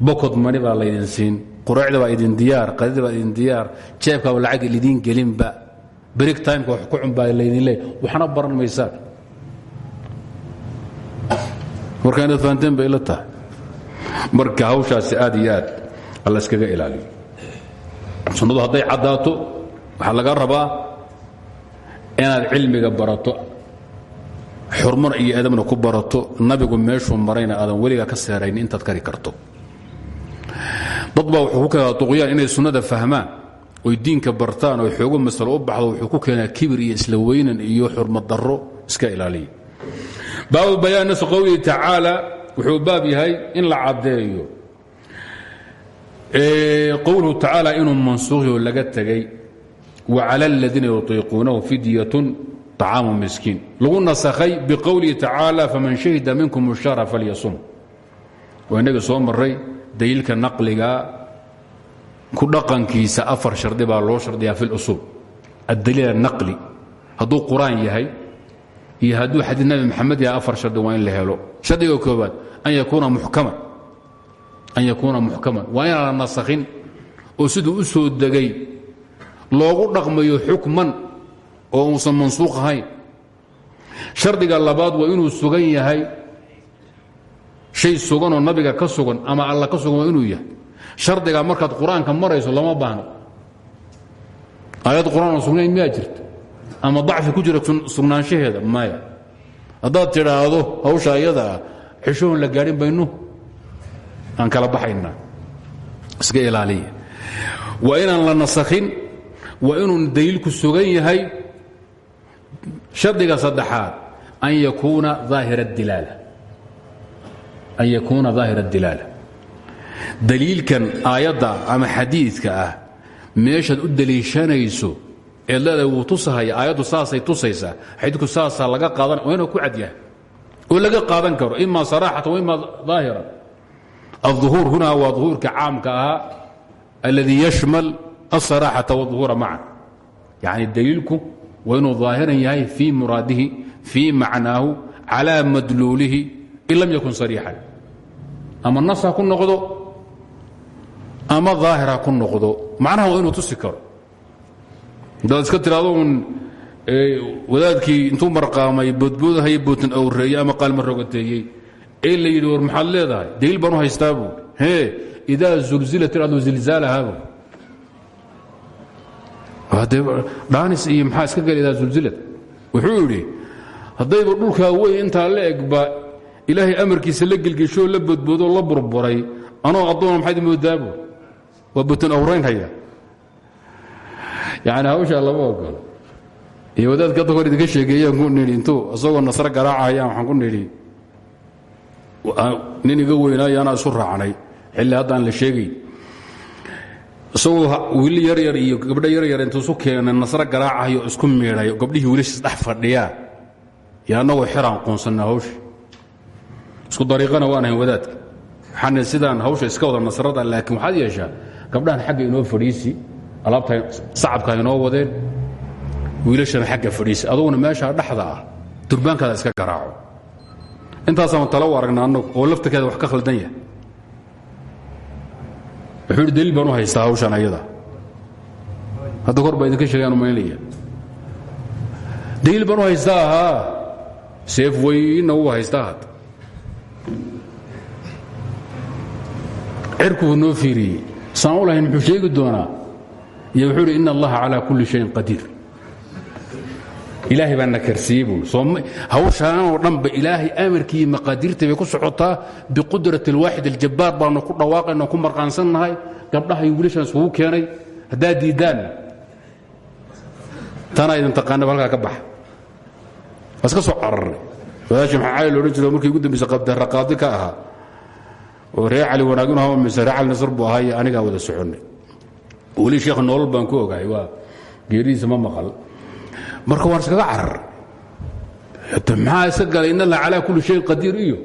Bokod mani baa laydin siin quraacda baa idin diyaar qadida baa idin diyaar jeebkaaba lacag lidiin gelinba. Break timeka wax ku cun baa laydin leey waxna baran maysaan marka inaad fahanteen bay ila marka hawshaasi aad iyo aad alla iskaga ilaaliyo. Sunnadu hadday caddaato waxaa laga rabaa inaad cilmiga barato xurmana iyo adabna ku barato nabigu meeshuu marayna aadan weligaa ka seerayn intaad kari karto. Dad baa wuxuu ku keenaa inay sunnada fahmaan oy diinka bartaan oo xoogo masalo u baxdo wuxuu ku keenaa kibir iyo isla weynan iyo xurmad darro iska ilaaliya. Baabu bayaan nas qowlihi tacaala wuxuu baab yahay in la caddeeyo qowluhu tacaala inuu mansuukhyo laga tegay wa cala aladiina yutiiquunahu fidyatun طacaamu miskiin. Lagu nasakhay biqowlihi tacaala faman shahida minkum ushara falyasum. Waa innaga soo maray daliilka naqliga ku dhaqankiisa afar shardi baa loo shardiyaa fi اlusul addaliil anaqli hadduu qur'aan yahay iyo hadduu xadiid nabi maxamed yahay afar shardi waa in la helo. Shardiga koobaad an yakuuna muxkaman. An yakuuna muxkaman. Waa inaan la nasakhin oo siduu u soo degay loogu dhaqmayo xukman oo uusan mansuuq ahayn. Shardiga labaad waa inuu sugan yahay shay suganoo nabiga ka sugan ama alla ka sugan waa inuu yahay. Shardiga markaad qur'aanka marayso lama baahno. Aayad qur'aan oo sugnayn miyaa jirta ama dacfi ku jira sugnaanshaheeda? Maya haddaad tidhaahdo hawsha ayada ah xishoon la gaadhin baynu? Aan kala baxaynaa. Iska ilaaliya. Waa inaan la nasakhin waa inuu daliilku sugan yahay shardiga saddexaad an yakuuna aahir اdilaala an yakuuna daahir اdilaala daliilkan aayadda ama xadiidka ah meeshaad u daliishanayso eed leedahay wuu tusahaya aayaddu saasay tusaysaa xadiidku saasaa laga qaadan waa inuu ku cad yahay oo laga qaadan karo ima saraaxatan wa ima ظaahiran الظuhuur huna waa ظuhuurka caamka ahaa alladii yashmal الصaraaxata wالظuhuura macan yani daliilku waa inuu ظaahiran yahay fii muraadihi fii macnaahu calى madluulihi in lam yakun sariixan ama nas ha ku noqdo ama daahir ha ku noqdo macnaha waa inuu tusi karo hadaad iska tiraado un wadaadkii intuu marqaamay boodboodahay bootan awreeye ama qaalma rogateeyey ee la yidhi war maxaad leedahay daliil baan u haystaa buu hee idaa zulzilat iradu zilzaalahabu dhaanis iyo maxaa iska gala idaa zulzilad wuxuu yidhi haddayba dhulkaa weyn intaa la egba ilaahay amarkiisa la gelgeshoo la boodboodoo la burburay anoo addoona maxaad moodaabu waa bootan awrayn haya. Yani hawshaa lama ogolo iyo wadaadka hadda hor idinka sheegeeyaan ku nidhi intuu isagoo nasro garaacahayaan waxaan ku nidhi nin iga weynaayo anaa isu raacnay. Xilli haddaan la sheegayn isagoo wiili yaryar iyo gabdho yaryar intuu isu keenay nasro garaacahayo isku miidhay gabdhihii wiilashiis dhex fadhiyaa. Iyo annagoo xeraan qoonsanna hawsha isku dariiqana waan ahayn wadaadka. Waxaan sidaan hawsha iska wada nasrada laakiin waxaad yeeshaa gabdhahan xagga inoo fadhiisi alaabta sacabka inoo wadeen wiilashana xagga fadhiisi. Aduguna meeshaa dhexda ah durbaankaada iska garaaco. Intaasaan tala u aragna annagu oo laftirkeeda wax ka khaldan yahay wuxuu ihi daliil baan u ayada. Hadda kor idinka sheegaan umaynaya daliil baan u haystaa ahaa seef weyna u haystaa hadda cirkuu noo fiiriyey. Saan u lahayn muxuu allaha calaa kulli shayin qadiir ilaahay baa na karsiiyey buu hawshaanoo dhanba ilaahay amarkii maqaadiirta bay ku socotaa biqudrati alwaaxid aljabbaar baanu ku dhawaaqayno ku marqaansannahay gabdhaha iyo wiilashaan keenay haddaad diiddaanna tanaa idin taqaanaba halkaa ka baxa. Waa iska soo cararay wadaashii markii ugu dambaysa qabdaraqaadi ka ahaa oo reer cali wanaagin ahaa mise cali nasr buu ahaa iyo wada soconnay weli sheekh nolol baan ku ogahay waa geeridiisa ma maqal marka waan iskaga carar maxaa iska galay in allah calaa kulli shayin qadiir iyo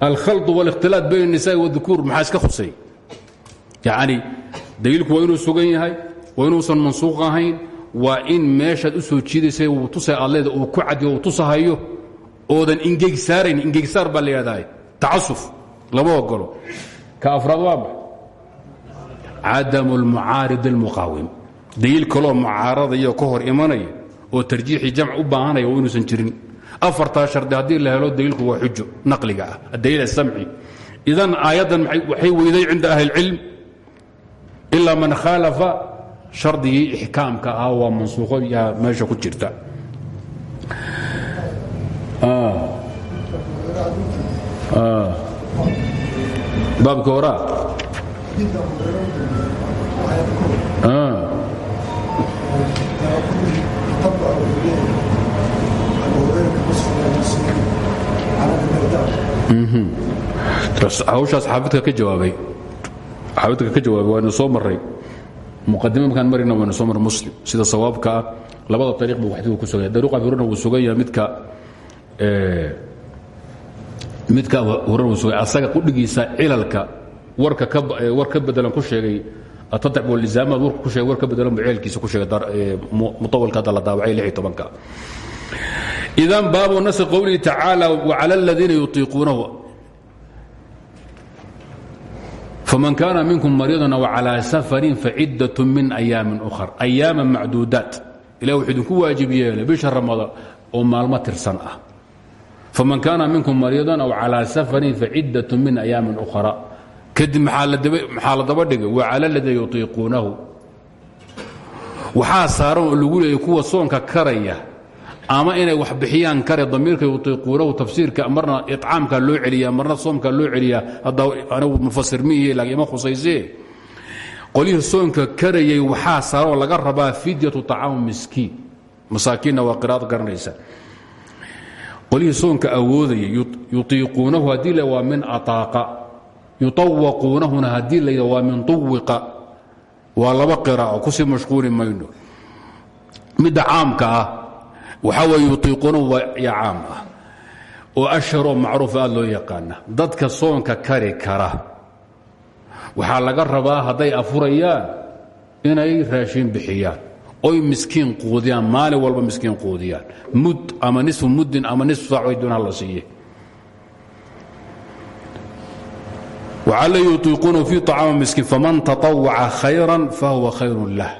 alkhalط wاlاkhtilaaط bayn الnisaءi wالذukuur maxaa iska khusay yacni daliilku waa inuu sugan yahay waa inuusan mansuuq ahayn waa in meeshaad u soo jiidaysay uu tusay adleeda uu ku cadiyo uu tusahayo oodan ingegsaarayn ingegsaar baa la yidhahdaa tacasuf lama ogolo ka afraad waa max cadamu اlmucaarid اlmuqaawim daliil kaloo mucaaradaya ka hor imanaya oo tarjiixii jamc u baahanaya waa inuusan jirin. Afartaa shardi la helo daliilku waa xujo naqliga ah. Adaliil asamci idan aayaddan waxay weyday cinda ahli اlcilm ilaa man khaalafa shardigii ixkaamka ah waa mansuuqo yaa meesha ku jirta. Baabka horaa hawshaas xaafidka ka jawaabay. Xaafidka ka jawaabay waanu soo maray muqadima markaan marina waynu soo marray muslim. Sida sawaabka ah labada ariiq buu waxdigu ku suganya dariiqa hurana wuu sugan yahay midka midka hurana wuu sugay asaga qudhigiisa cilalka. Warka ka war ka bedelan ku sheegay idan baabu nasi qowlihi tacaala wacala aladiina yutiiquunahu. Faman kaana minkum mariidan aw calaa safarin faciddat min ayaamin ukhar. Ayaaman macduudaat. Ilah wuxuu idinku waajib bisha ramadaan oo maalmo tirsan ah. Faman kaana minkum mariidan aw calaa safarin faciddat min ayaamin ukhra kadib maxaa la daba dhigay? Wacala aladiina yutiiquunahu waxaa saaran oo lagu leeyay kuwa soonka karaya ama inay wax bixiyaan kare damiirka yutiiquunahu tafsiirka marna icaamka loo celiya marna soomka loo celiyaa. Hadda anigu mufasir miihi laakiin ima khusaysee qolyihii soonka karayay waxaa saaroo laga rabaa fidyatu طacaamu miskiin. Masaakiinna waa qiraad garanaysa. Qolyihii soonka awoodaya yutiiquunahu haddii waa min ataaqa yuطawaquunahuna haddii la waa min طuwiqa waa laba qiraaco ku sii mashquuli mayno. Midda caamka ah waxaa way yutiiquunahu ya caam ah oo ashharoo macruuf aad loo yaqaana dadka soonka kari kara waxaa laga rabaa hadday afurayaan inay raashin bixiyaan oy miskiin quudiyaan maalin walba miskiin quudiyaan. Mud ama nisfu muddin ama nisfu saac way wcala yutiiquunahu fii acaama miskiin faman taطawaca khayran fahuwa khayrun lah.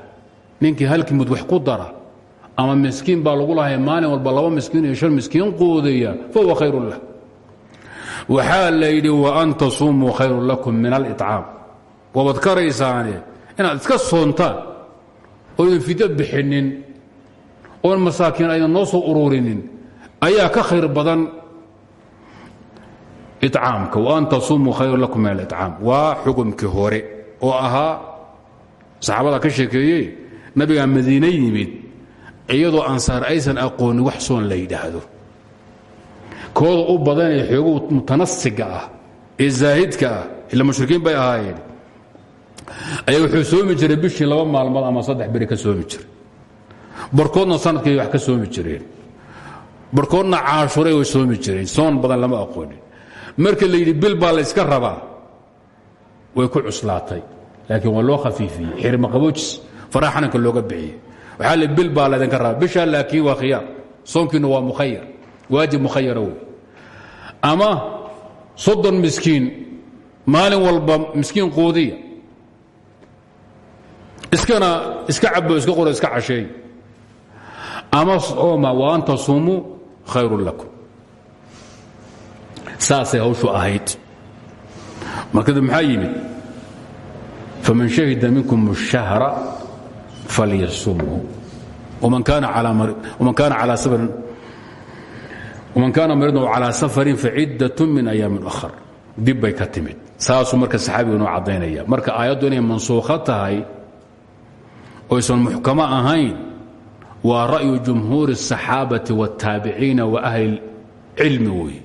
Ninkii halkii mud wax ku dara ama miskiin baa lagu lahay maalin walba laba miskiin iyo shan miskiin quudeeya fahuwa khayrun lah. Waxaa la yidhi waan tasuumuu khayrun lakum min aliطcaam waabad karaysaane inaad iska soontaan oo idin fidyo bixinin oon masaakiin aydan noo soo ururinin ayaa ka khayr badan icaamka waan tasumuu khayrun lakum min alطcaam waa xukumkii hore oo ahaa saxaabada ka sheekeeyey nabigaa madiine yimid iyadoo ansaar aysan aqoonin wax soon la yidhaahdo. Kooda u badanee xoogu mutanasiga ah ee zaahidka ah ila mushrikiin bay ahaayeen. Ayaa wuxuu soomi jiray bishii laba maalmood ama saddex beri ka soomi jiray. Barkoodna sannadkii wax ka soomi jireen. Barkoodna caashuray way soomi soon badan lama aqoonin marka la yidhi bil baa la yska rabaa. Way ku cuslaatay. Laakiin waa loo khafiifiyey. Xirma qaboojis faraha xananka looga bixiyey. Le bil baa laydinka rabaa. Bishaa laakiin waa khiyaar. Soonkiina waa mukhayar waajib mukhayara ama soddon miskiin maalin walba miskiin quudiya. Iskana iska cabo iska qoro iska casheey ama sooma wa an tasumuu khayrun lakum saasay hawshu ahayd markada maxaa yimid faman shahida minkum الshahra falyasumhu man kaana maridan calaa safarin faciddat min ayaamin akhar dib bay ka timid saasuu marka saxaabiga inoo caddaynaya marka aayaddu inay mansuukho tahay oysan muxkamo ahayn waa ra'yu jumhuuri الصaxaabati wاtaabiciina wa ahli cilmi wey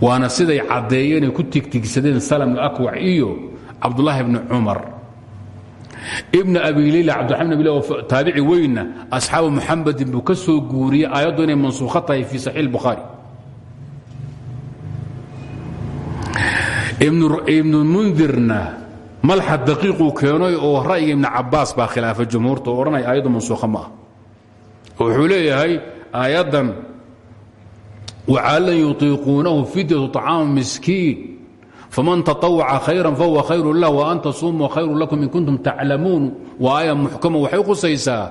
waana siday caddeeyeenay ku tigtigsadeen salm akwac iyo cabdulaahi bni cumar. Ibn abi leyla cabdiraxman bn taabici weynna asxaabu muxamedin buu ka soo guuriyey aayaddu inay mansuukho tahay fii saxiix bukhaari ibnu mundirna malxa daqiiquu keenay oo ra'yiga ibni cabaas baa khilaafay jumhuurta oo odhanaya aayaddu mansuukha ma ah oo wuxuu leeyahay aayaddan wacaalan yutiiquunahu fidyatu طacaamu miskiin faman taطawaca khayran fahuwa khayru lah waan tasumuu khayru lakum in kuntum taclamuun waa aaya muxkama waxay khusaysaa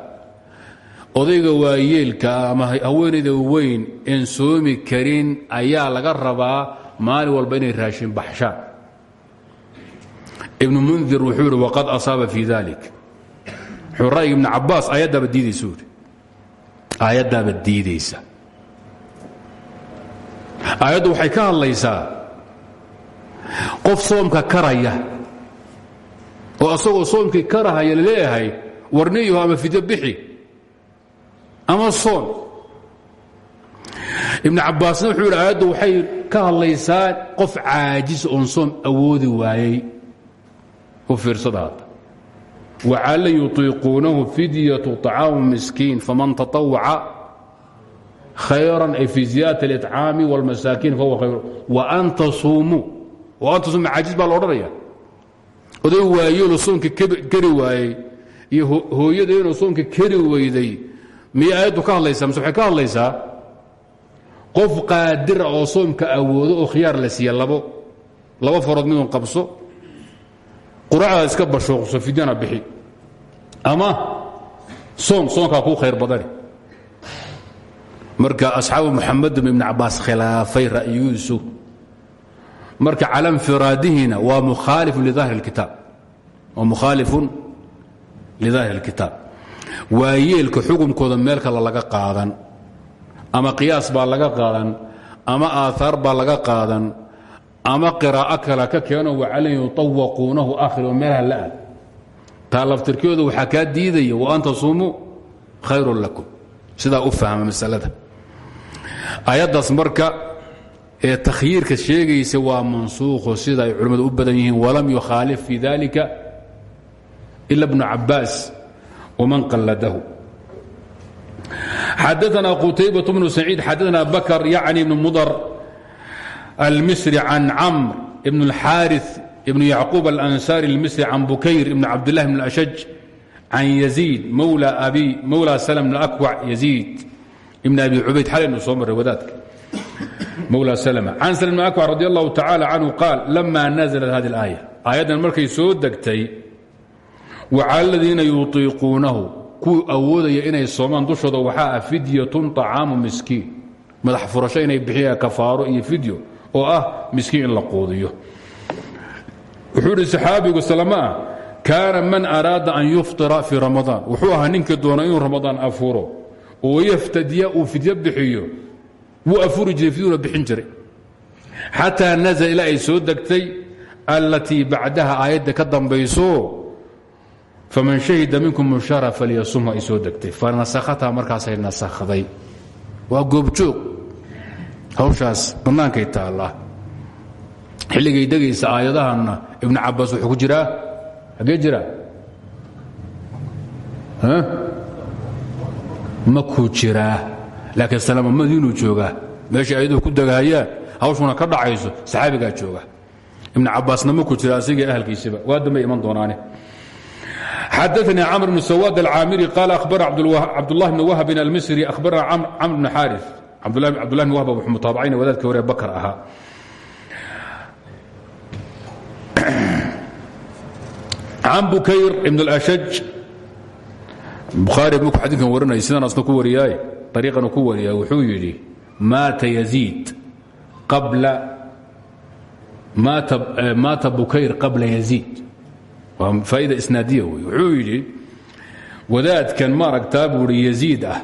odayga waayeelka ama haweenayda weyn een soomi karin ayaa laga rabaa maalin walba inay raashin baxshaan ibnu mundir wuxuu yidhi waqad asaaba fi dalik wuxuu ra'yiga ibnu cabaas aayaddaaba diidaysa yidhi aayaddaaba diidaysa aayaddu waxay ka hadlaysaa qof soomka karaya oo asagoo soomkii karahaya la leeyahay warniyaho ama fidyo bixi ama soon. Ibnu cabbaasna wuxuu yidhi waxay ka hadlaysaa qof caajis oon soom awoodi waayey. U fiirsada hadda. Wacala yutiiquunahu fidyatu طacaamu miskiin faman taطawaca hayran ay fi ziyaadat اlcaami wاlmasaakiin fahuwa khayr waan tasuumuu oo an tasuum caajiz baa la odhanaya. Oday waayinuu soonka keri waayey iyo hooyada inuu soonka keri weyday miyay aayaddu ka hadlaysaa mise waxay ka hadlaysaa? Qof qaadira ah oo soomka awoodo oo khiyaar la siiya labo laba farood midun qabso quracda iska bashuuqso fidyana bixi. Ama soon soonkaa kuu khayr badani marka asxaabu muxamedin ibn cabaas khilaafay ra'yigiisu. Marka cala infiraadihina waa mukhaalifun lidaahir اlkitaab waa mukhaalifun lidaahir اlkitaab waa yeelka xukunkooda meel kale laga qaadan ama qiyaas baa laga qaadan ama aahaar baa laga qaadan ama qiraa'o kale ka keeno wacalan yutawaquunahu akhir oo meelaha la aad taa laftirkeedu waxaa kaa wa an tasuumuu khayrun lakum. Sidaa u fahma masalada ayaddaas marka ee takhyiirka sheegaysa waa mansuukho sida ay culimmadu u badan yihiin walam yukhaalif fi dalika ila bnu cabaas waman qalladahu xadaثna qutaybaة bnu saciid xadaثna bakr yacni bn mudr almisri can camr ibn اlxaariث ibn yacquub alansari اlmisri can bukayr ibn cabdاlah bn ashaj can yaziid mawla abi mawla slm bn akwac yaziid ibn abi cubayd xalaynu soo maray wadaadka mawla slma can slm bn akwac radi allahu tacala canhu qaal lama naزlat hadi اlaaya aayaddan markay soo degtay wacala aladiina yutiiquunahu kuwii awoodaya inay soomaan dushooda waxaa ah fidyatun طacaamu miskiin madax furasho inay bixiyaan kafaaro iyo fidyo oo ah miskiin in la quudiyo wuxuu idhi saxaabigu salama ah kaana man araada an yuftira fii ramadaan wuxuu ahaa ninkii doona inuu ramadaan afuro oo yaftadiya uu fidyo bixiyo wuu afuri jiray fidyuna bixin jiray. Xataa nazl ilaa ay soo degtay allatii bacdaha aayadda ka dambayso faman shahida minkum mushara falyasumha ay soo degtay. Fanasakhatha markaasay nasakhday waa goobjoog. Hawshaas bannaankay taallaa xilligay degaysa aayadahanna ibnu cabaas wuxuu ku jiraa? Hagee jiraa makuu jiraa laakiin salama madiinuu joogaa meeshay ayaduhu ku degahayaan hawshuna ka dhacayso saxaabigaa jooga ibnu cabaasna makuu jira asigii ahalkiisiba waa dambay iman doonaane xadaثnي cmr بن سwاd الcاamري قال أخبرna cabdالله بن وhب الmsري أخبرna cمر بن xاrث cabdالlah بن وhب wxuu mutaabacayna wadaadkii hore bakr ahaa can bukayr ibn اlأshaj bukhaari markuu xadiikan warinaya sidan asna ku wariyaaye ariiqanu ku wariyaa wuxuu yidhi maata yaziid qabla maata bukayr qabla yaziid. Waa faaida isnaadiya wey wuxuu yidhi wadaadkan maaragtaa buu hi yaziid ah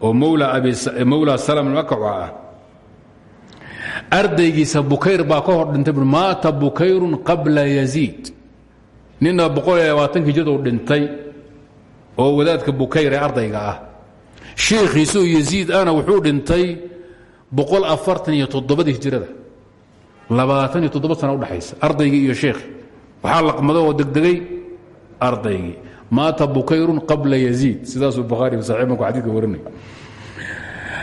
oo mawla salm makaca ah. Ardaygiisa bukayr baa ka hor dhintay maata qabla yaziid. Nina boqolyabaatanki jaduu dhintay oo wadaadka bukayr ee ardayga ah. Shiikhiisoo yaziid ana wuxuu dhintay hijirada. sana udhaxaysa ardaygii iyo sheekhi waxaa laqmado oo degdegay ardaygii maata bukayrun qabla yaziid. Sidaasuu bukhaari saxiix markuu xadiidka warinay.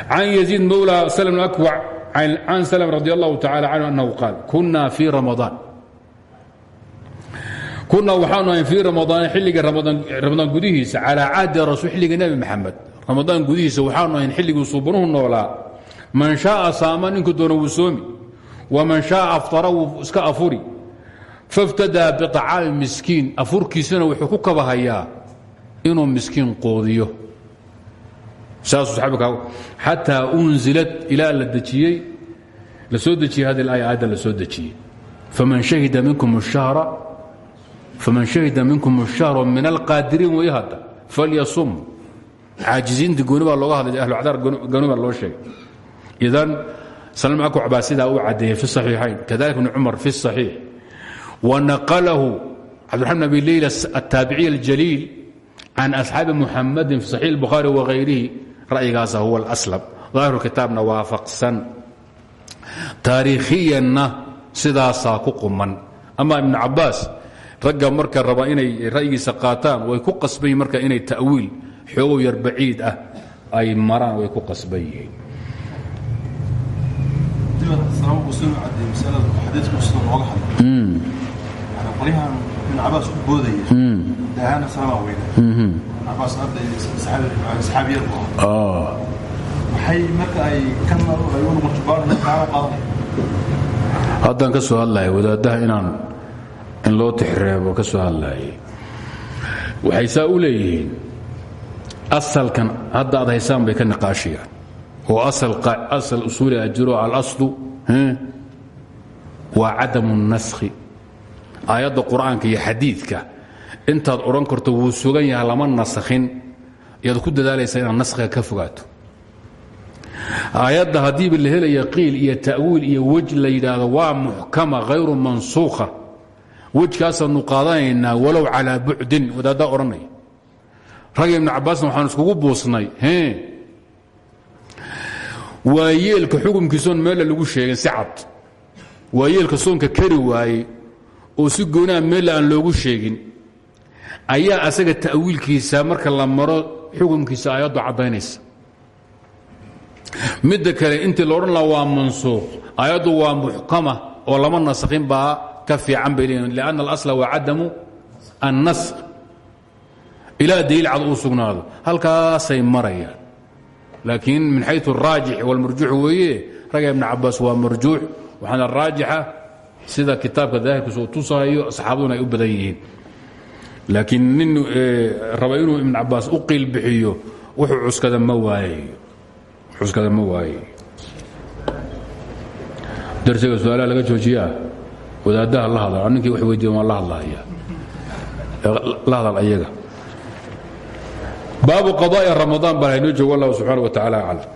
Can yaziid mawla slm akwac can slm radi allahu tacala canhu annahu qaal kunaa fii ramadaan kunaa waxaanu ahayn fii ramadaan xilliga ramadaan gudihiisa calaa cahdi rasul xilliga nebi maxamed. Ramadaan gudihiisa waxaanu ahayn xilligii suubanuhu noolaa. Man shaaa saama ninku doono wuu soomi. Waman shaaa aftara wuu iska afuri. Faiftadaa biacaami miskiin afurkiisana wuxuu ku kabahayaa inuu miskiin qoodiyo xataa unzilat ilaa la la soo dejiyey hadi aaya aayadda la soo dejiyey. Faman shahida minkum الshahra faman shahida minkum shahra min alqaadiriin wey hadda falyasum caajiziinta gooni baa looga hadlay ahlucadaar gooni baa loo sheegay idan salm akuc baa sidaa u caddeeyey fi saxiixayn kadalika ibn cumar fi saxiix wa naqalahu cabdiraxman abi leyla altaabiciy aljaliil can asxaabi muxamadin fi saxiix اlbukhaari wahayrihi ra'yigaasa huwa alaslam daahiru kitaabna waafaqsan taariikhiyanna sidaasaa ku quman ama ibn cabaas ragga marka raba inay ra'yigiisa qaataan way ku qasbayiin marka inay ta'wiil xoogow yar baciid ah ay maraan way ku qasban yihiin ay u noqoto kaala qaadanay haddaan ka soo hadlaya wadaaddaha inaan in loo tixreebo ka soo hadlaayay. Waxay saa u leeyihiin asalkan hadda ad haysaan bay ka niqaashiyaan. Oo asal usuuli a jiro alaslu waa cadamu naskhi. Aayadda qur'aanka iyo xadiidka intaad odhan karto wuu sugan yaha lama nasakhin ayaad ku dadaalaysaa inaad naskhiga ka fogaato. Aayadda haddiiba la helaya qiil iyo ta'wiil iyo wej la yidhaahdo waa muxkama hayru mansuukha wejkaasaanu qaadanaynaa walow calaa bucdin wadaaddaa odhanaya rag ibnu cabbaasna waxaan iskugu buusnay waa yeelka xukumkiisoon meella lagu sheegin si cad. Waa soonka kari waaye oo si goonaa meella aan loogu sheegin. Ayaa asaga ta'wiilkiisa marka la maro xukumkiisa aayaddu caddaynaysa. Midda kale intii laodhan laha waa mansuuq aayaddu waa muxkama oo lama nasakhin baa ka fiican bay leeyihiin lianna alasla waa cadamu annaskh ilaa daliil cad uu sugnaado. Halkaasay marayaan. Laakiin min xayu araajix walmarjuux weeye raga ibn cabaas waa marjuux waxaana raajixa sida kitaabka daahirkiisa uu tusahayo saxaabaduna ay u badan yihiin. Laakiin nin raba inuu ibn cabaas u qiil bixiyo wuxuu cuskada ma waayayo cuskada ma waayayo darsiga su'aalaha laga joojiyaa wadaadaha la hadla ninkii wax weydiiya waan la hadlahaya la hadal ayaga. Baabu qadaaya ramadaan baan haynoo joogo allahu subxaana wa tacala aclam.